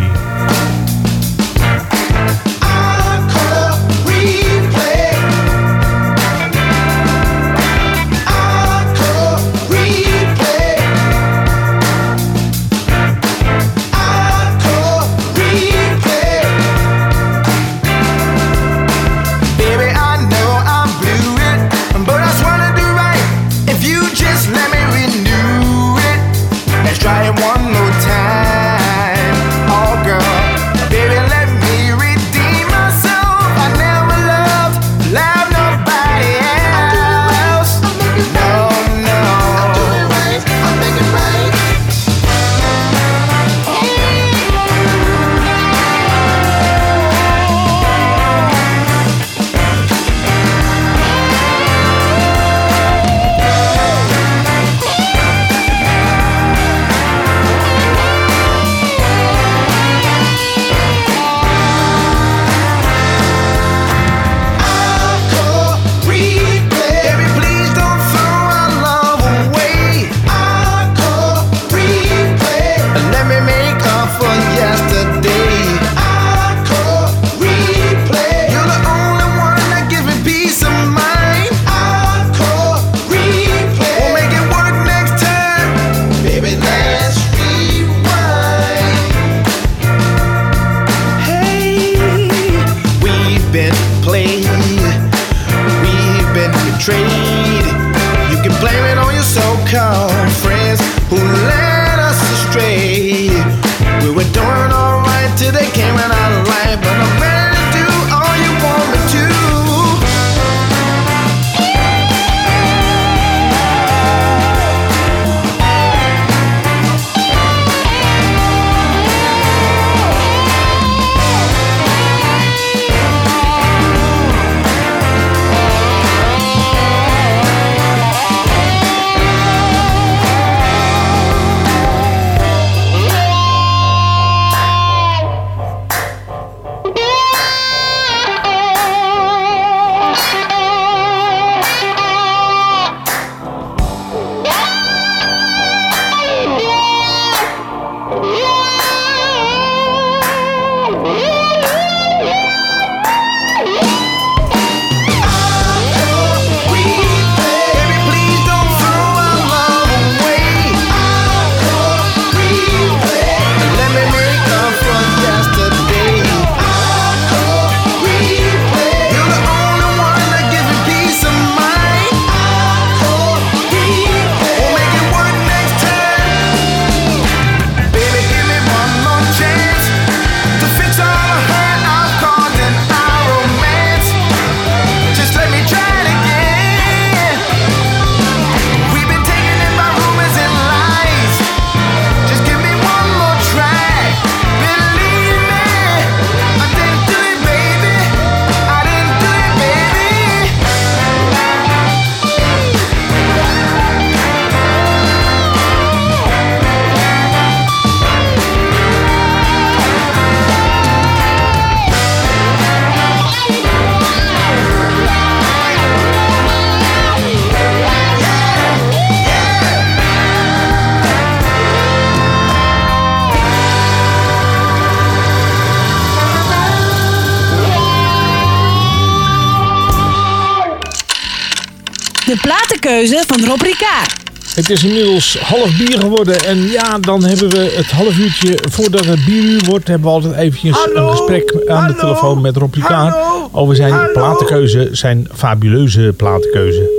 Rob Ricard. Het is inmiddels half bier geworden. En ja, dan hebben we het half uurtje voordat het bieruur wordt... hebben we altijd eventjes een gesprek aan de telefoon met Rob Ricard... over zijn platenkeuze, zijn fabuleuze platenkeuze.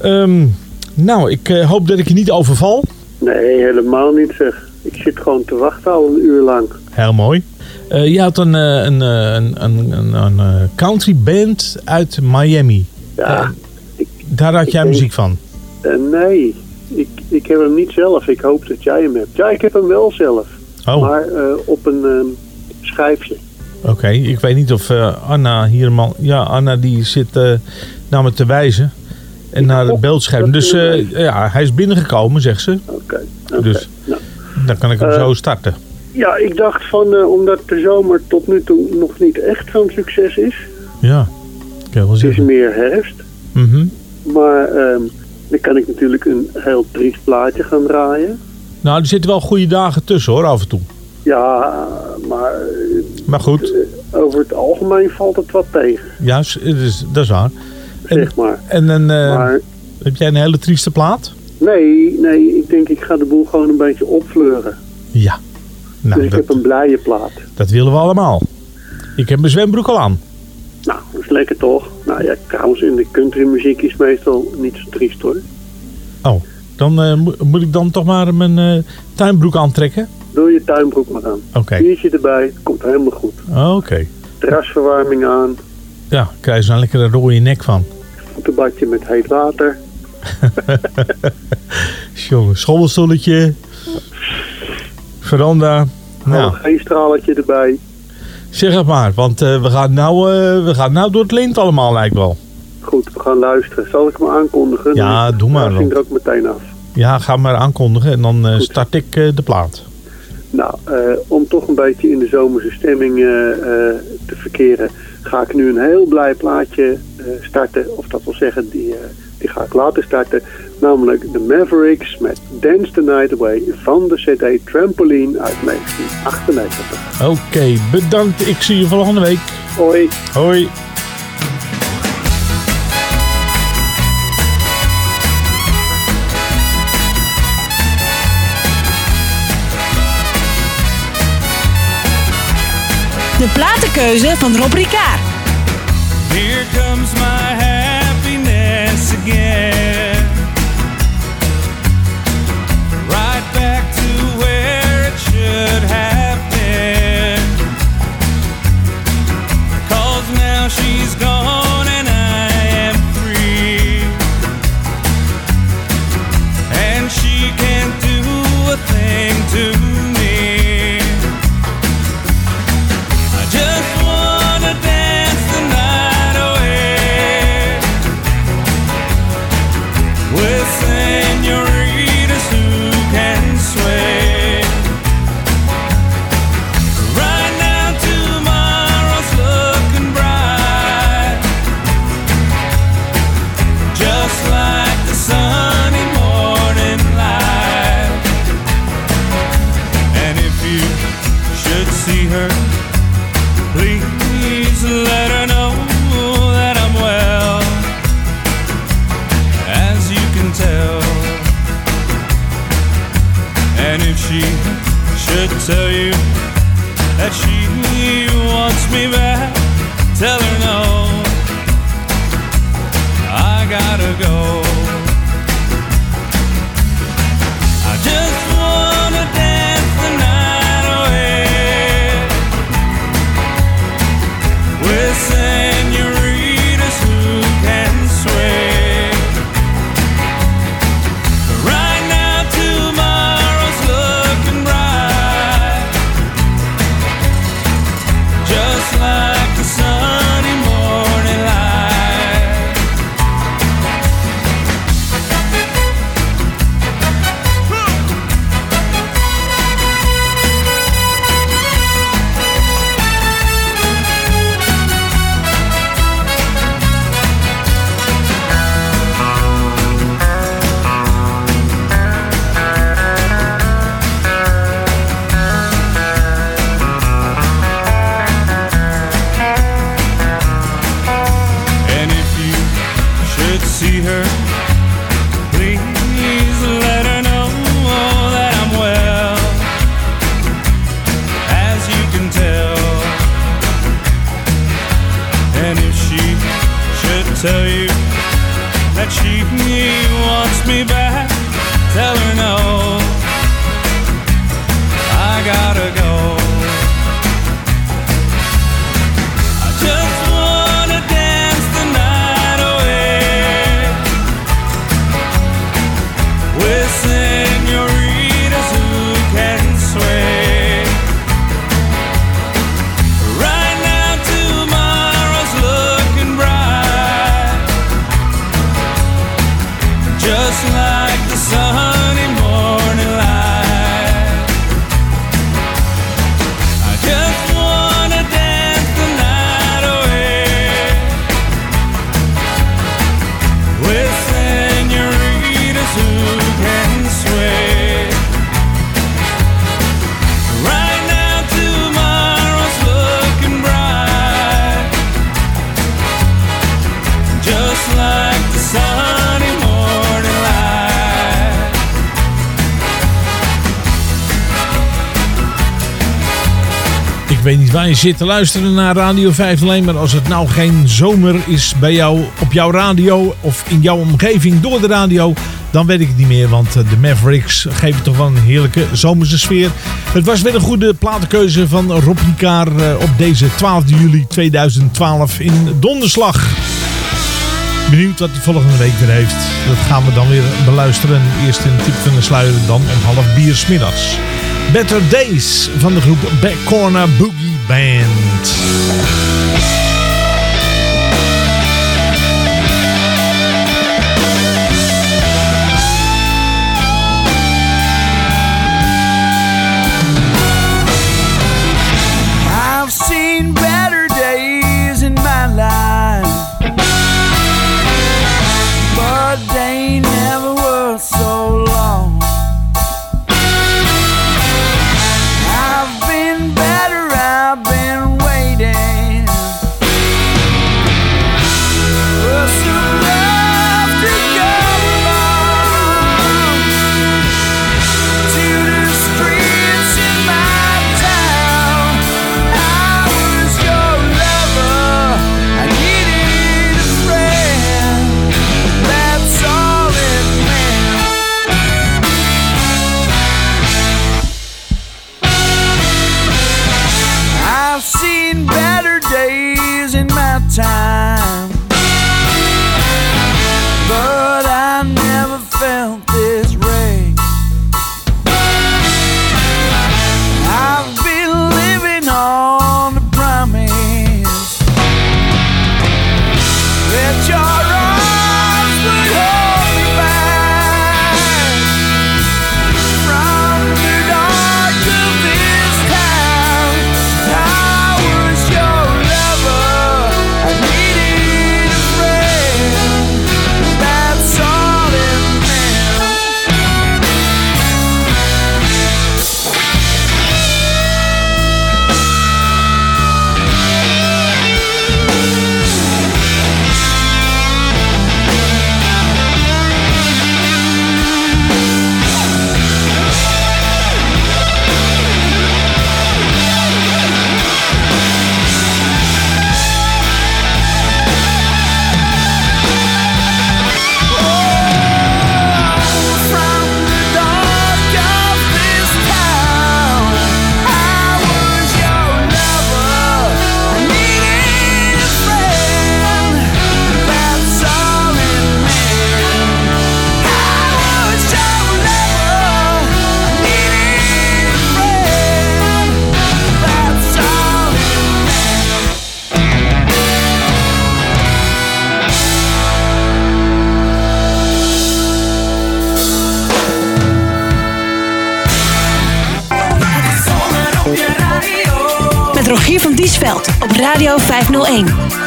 Ehm, nou, ik eh, hoop dat ik je niet overval. Nee, helemaal niet zeg. Ik zit gewoon te wachten al een uur lang. Heel mooi. Eh, je had een, eh, een, eh, een, een, een, een eh, country band uit Miami. Ja. Daar had jij muziek van. Eh, nee, ik, ik heb hem niet zelf. Ik hoop dat jij hem hebt. Ja, ik heb hem wel zelf. Oh. Maar eh, op een ehm, schijfje. Oké, ik weet niet of eh, Anna hier man. Ja, Anna die zit naar me te wijzen. En naar het beeldscherm. Dus ja, hij is binnengekomen, zegt ze. Oké. Dus dan kan ik hem zo starten. Ja, ik dacht van, omdat de zomer tot nu toe nog niet echt zo'n succes is. Ja, ik wel Het is meer herfst. Mhm. Maar ehm, dan kan ik natuurlijk een heel triest plaatje gaan draaien. Nou, er zitten wel goede dagen tussen hoor, af en toe. Ja, maar eh, Maar goed, over het algemeen valt het wat tegen. ja, is, dat is waar. En, Zeg maar. En een, eh, Maar- heb jij een hele trieste plaat? Nee, nee, ik denk ik ga de boel gewoon een beetje opfleuren. Ja. Nou, dus ik dat, heb een blije plaat. dat willen we allemaal. Ik heb mijn zwembroek al aan. Is lekker toch? Nou ja, trouwens in de countrymuziek is meestal niet zo triest hoor. Oh, dan eh, mo- moet ik dan toch maar mijn eh, tuinbroek aantrekken? Doe je tuinbroek maar aan. Oké. Biertje erbij, komt helemaal goed. Oké. Terrasverwarming aan, Ja, krijg je zo'n lekkere rode nek van. voetenbadje met heet water. Jongen, schoolstoeletje. Veranda. Nou, Geen straletje erbij. Zeg het maar, want eh, we, gaan nou, eh, we gaan nou door het lint allemaal lijkt wel. Goed, we gaan luisteren. Zal ik me aankondigen? Ja, Dan doe maar Ik ging dan. er ook meteen af. Ja, ga maar aankondigen en dan eh, start ik de plaat. Nou, om toch een beetje in de zomerse stemming te verkeren, ga ik nu een heel blij plaatje starten. Of dat wil zeggen, die, die ga ik later starten. Namelijk de Mavericks met Dance the Night Away van de CD Trampoline uit 1998. Oké, bedankt. Ik zie je volgende week. Hoi. Hoi. De platenkeuze van Rob Ricard. Zit te luisteren naar Radio 5 alleen, maar als het nou geen zomer is bij jou op jouw radio of in jouw omgeving door de radio, dan weet ik het niet meer. Want eh, de Mavericks geven toch wel een heerlijke zomerse sfeer. Het was weer een goede platenkeuze van Rob Ricard eh, op deze 12 juli 2012 in Donderslag. Benieuwd wat hij volgende week weer heeft. Dat gaan we dan weer beluisteren. Eerst in Tip van de dan om half bier 's middags. Better Days van de groep Back Corner Boogie Band. Op Radio 501.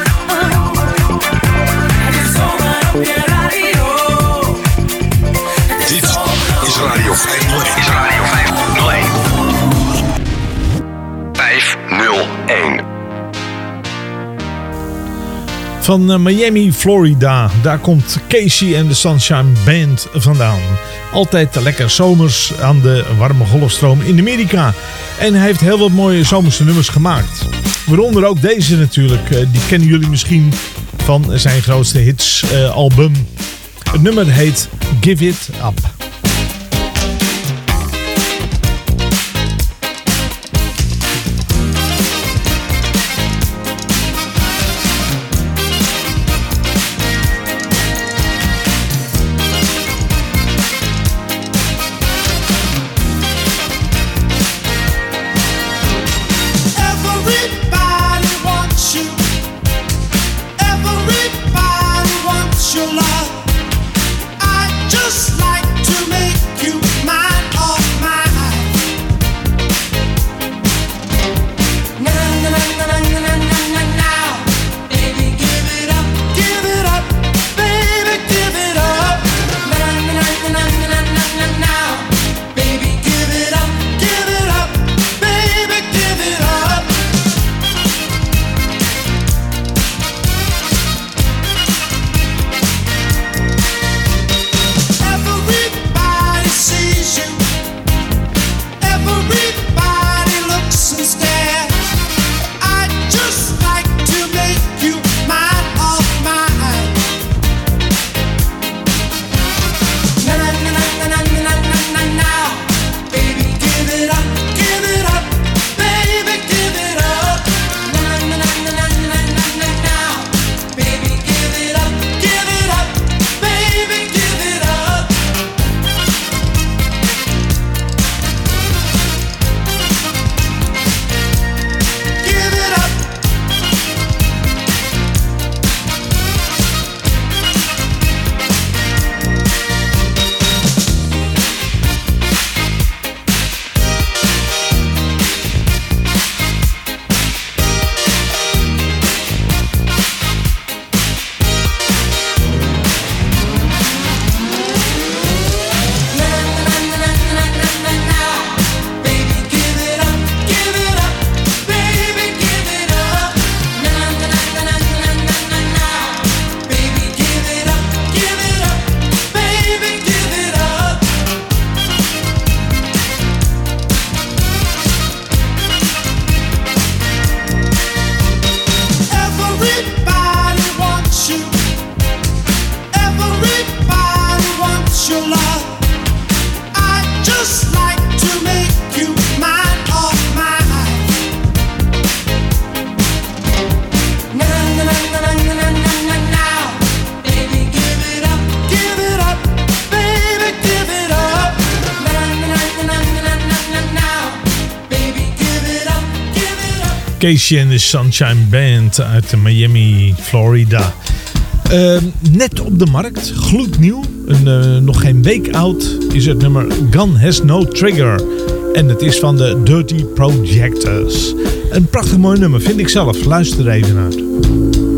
Van eh, Miami, Florida. Daar komt Casey en de Sunshine Band vandaan. Altijd lekker zomers aan de warme golfstroom in Amerika. En hij heeft heel wat mooie zomerse nummers gemaakt. Waaronder ook deze natuurlijk. Eh, Die kennen jullie misschien van zijn grootste hits eh, album. Het nummer heet Give It Up. Casey en de Sunshine Band uit Miami, Florida. Ehm, net op de markt, gloednieuw, een, eh, nog geen week oud, is het nummer Gun Has No Trigger. En het is van de Dirty Projectors. Een prachtig mooi nummer, vind ik zelf. Luister er even naar.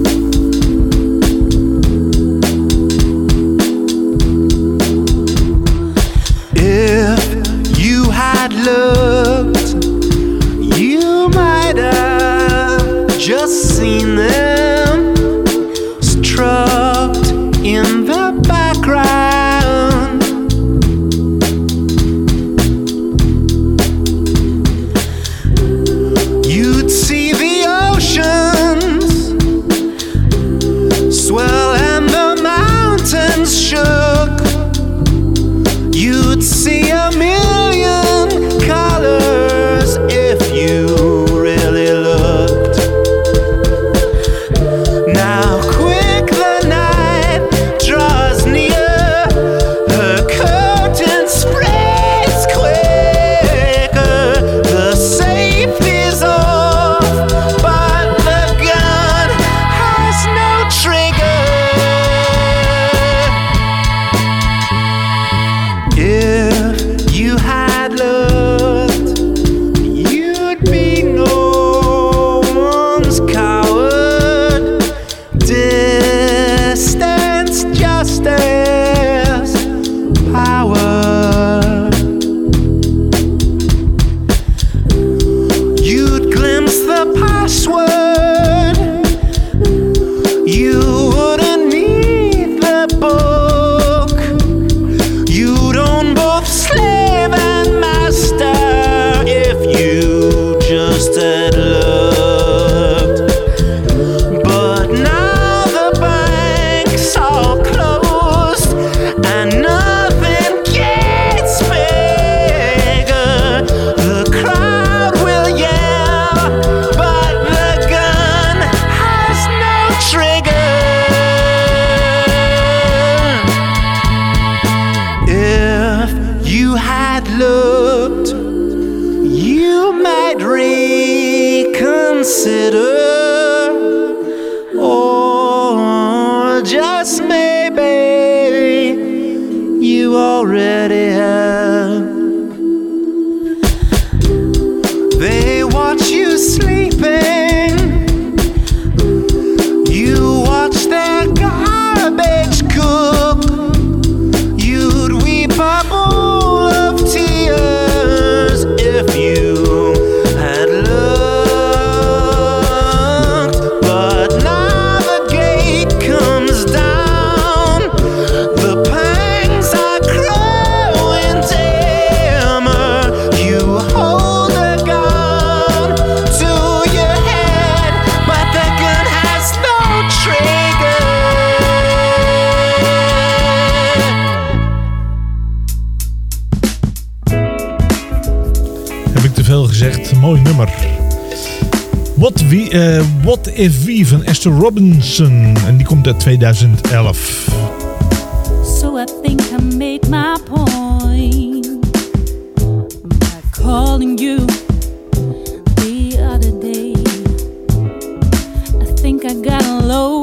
gezegd. Mooi nummer. What, we, uh, What If We van Esther Robinson. En die komt uit 2011. So I think I made my point. By calling you the other day. I think I got low.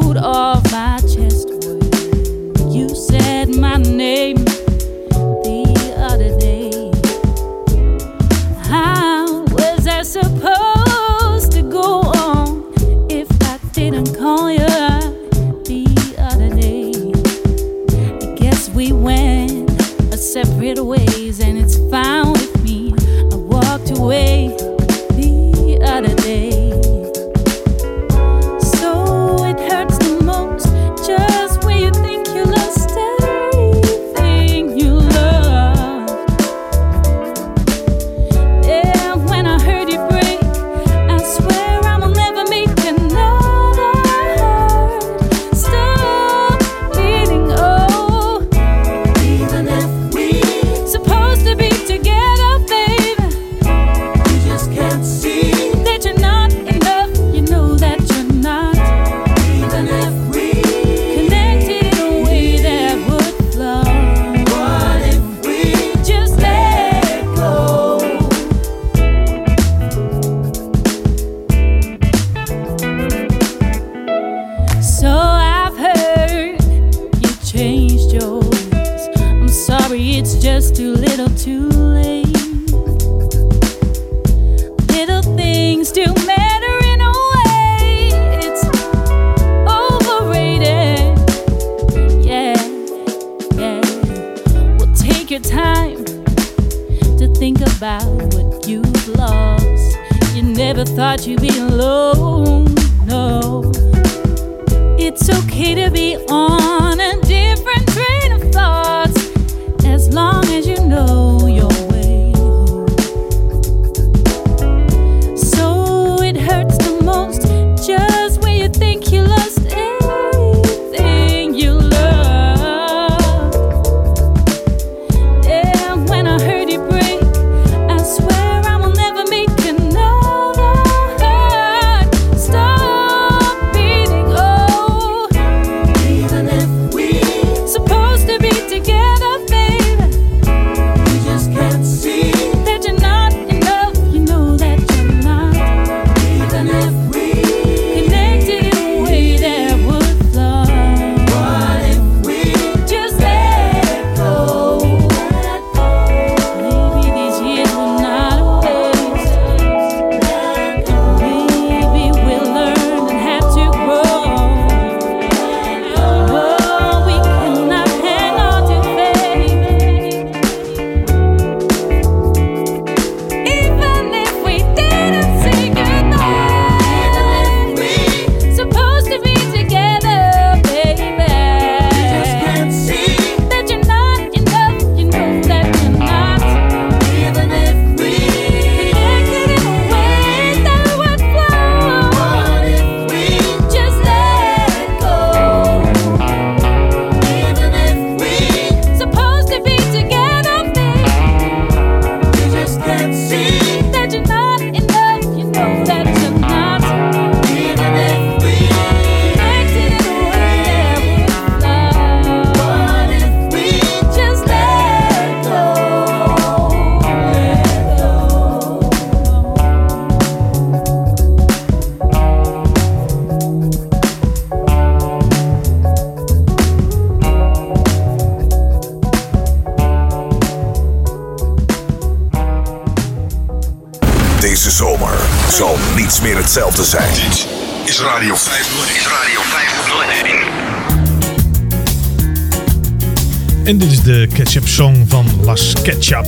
Las Ketchup.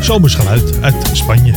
zomersgeluid uit Spanje.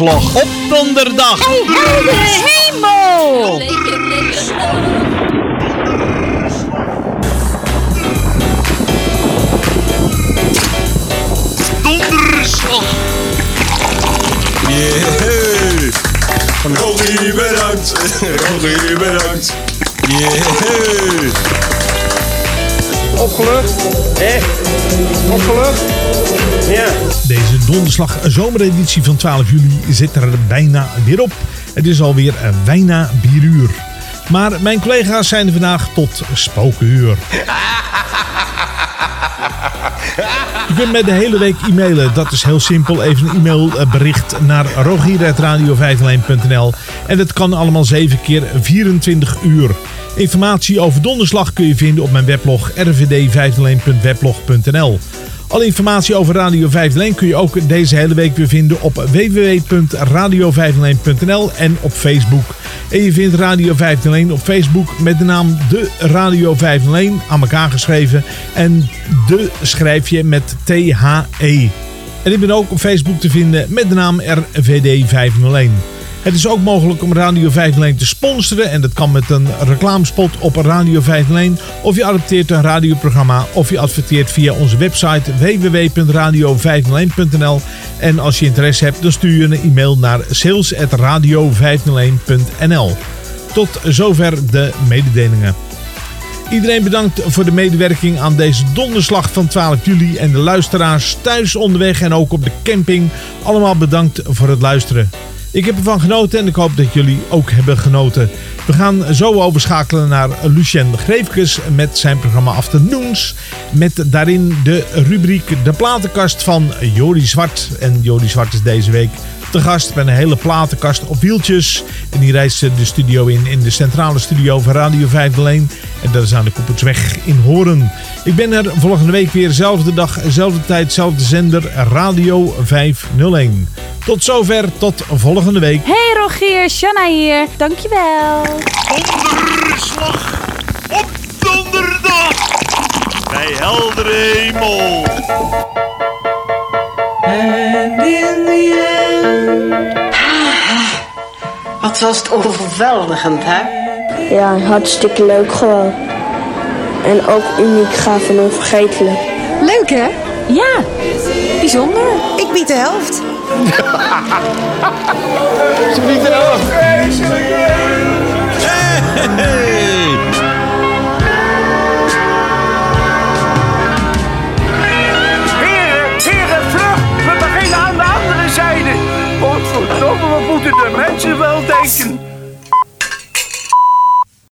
donderslag op donderdag. Hey, heldere hemel! Donderslag! Yeah! Rogie bedankt! Rogie bedankt! Yeah! Opgelucht? Hé? Eh? Opgelucht? Ja. Deze donderslag zomereditie van 12 juli zit er bijna weer op. Het is alweer bijna 4 uur. Maar mijn collega's zijn er vandaag tot spookuur. Je kunt mij de hele week e-mailen. Dat is heel simpel. Even een e-mailbericht naar rogierradio En dat kan allemaal 7 keer 24 uur. Informatie over donderslag kun je vinden op mijn weblog rvd501.weblog.nl. Alle informatie over Radio 501 kun je ook deze hele week weer vinden op www.radio501.nl en op Facebook. En je vindt Radio 501 op Facebook met de naam De Radio 501 aan elkaar geschreven. En de schrijf je met T-H-E. En ik ben ook op Facebook te vinden met de naam RVD 501. Het is ook mogelijk om Radio 501 te sponsoren en dat kan met een reclamespot op Radio 501 of je adopteert een radioprogramma of je adverteert via onze website www.radio501.nl en als je interesse hebt dan stuur je een e-mail naar sales@radio501.nl. Tot zover de mededelingen. Iedereen bedankt voor de medewerking aan deze donderslag van 12 juli. En de luisteraars thuis onderweg en ook op de camping. Allemaal bedankt voor het luisteren. Ik heb ervan genoten en ik hoop dat jullie ook hebben genoten. We gaan zo overschakelen naar Lucien Greefkes met zijn programma Afternoons. Met daarin de rubriek De Platenkast van Jori Zwart. En Jori Zwart is deze week te gast met een hele platenkast op wieltjes. En die reist de studio in, in de centrale studio van Radio 501. En dat is aan de Koepersweg in Horen. Ik ben er volgende week weer, dezelfde dag, dezelfde tijd, dezelfde zender, Radio 501. Tot zover, tot volgende week. Hey Rogier, Shanna hier. Dankjewel. Donderslag op donderdag bij heldere hemel. And in the end. Wat was het overweldigend, hè? Ja, hartstikke leuk gewoon. En ook uniek, gaaf en onvergetelijk. Leuk hè? Ja, bijzonder. Ik bied de helft. Ze biedt er af. Heren, heren, vlug! We beginnen aan de andere zijde. Godverdomme, wat moeten de mensen wel denken?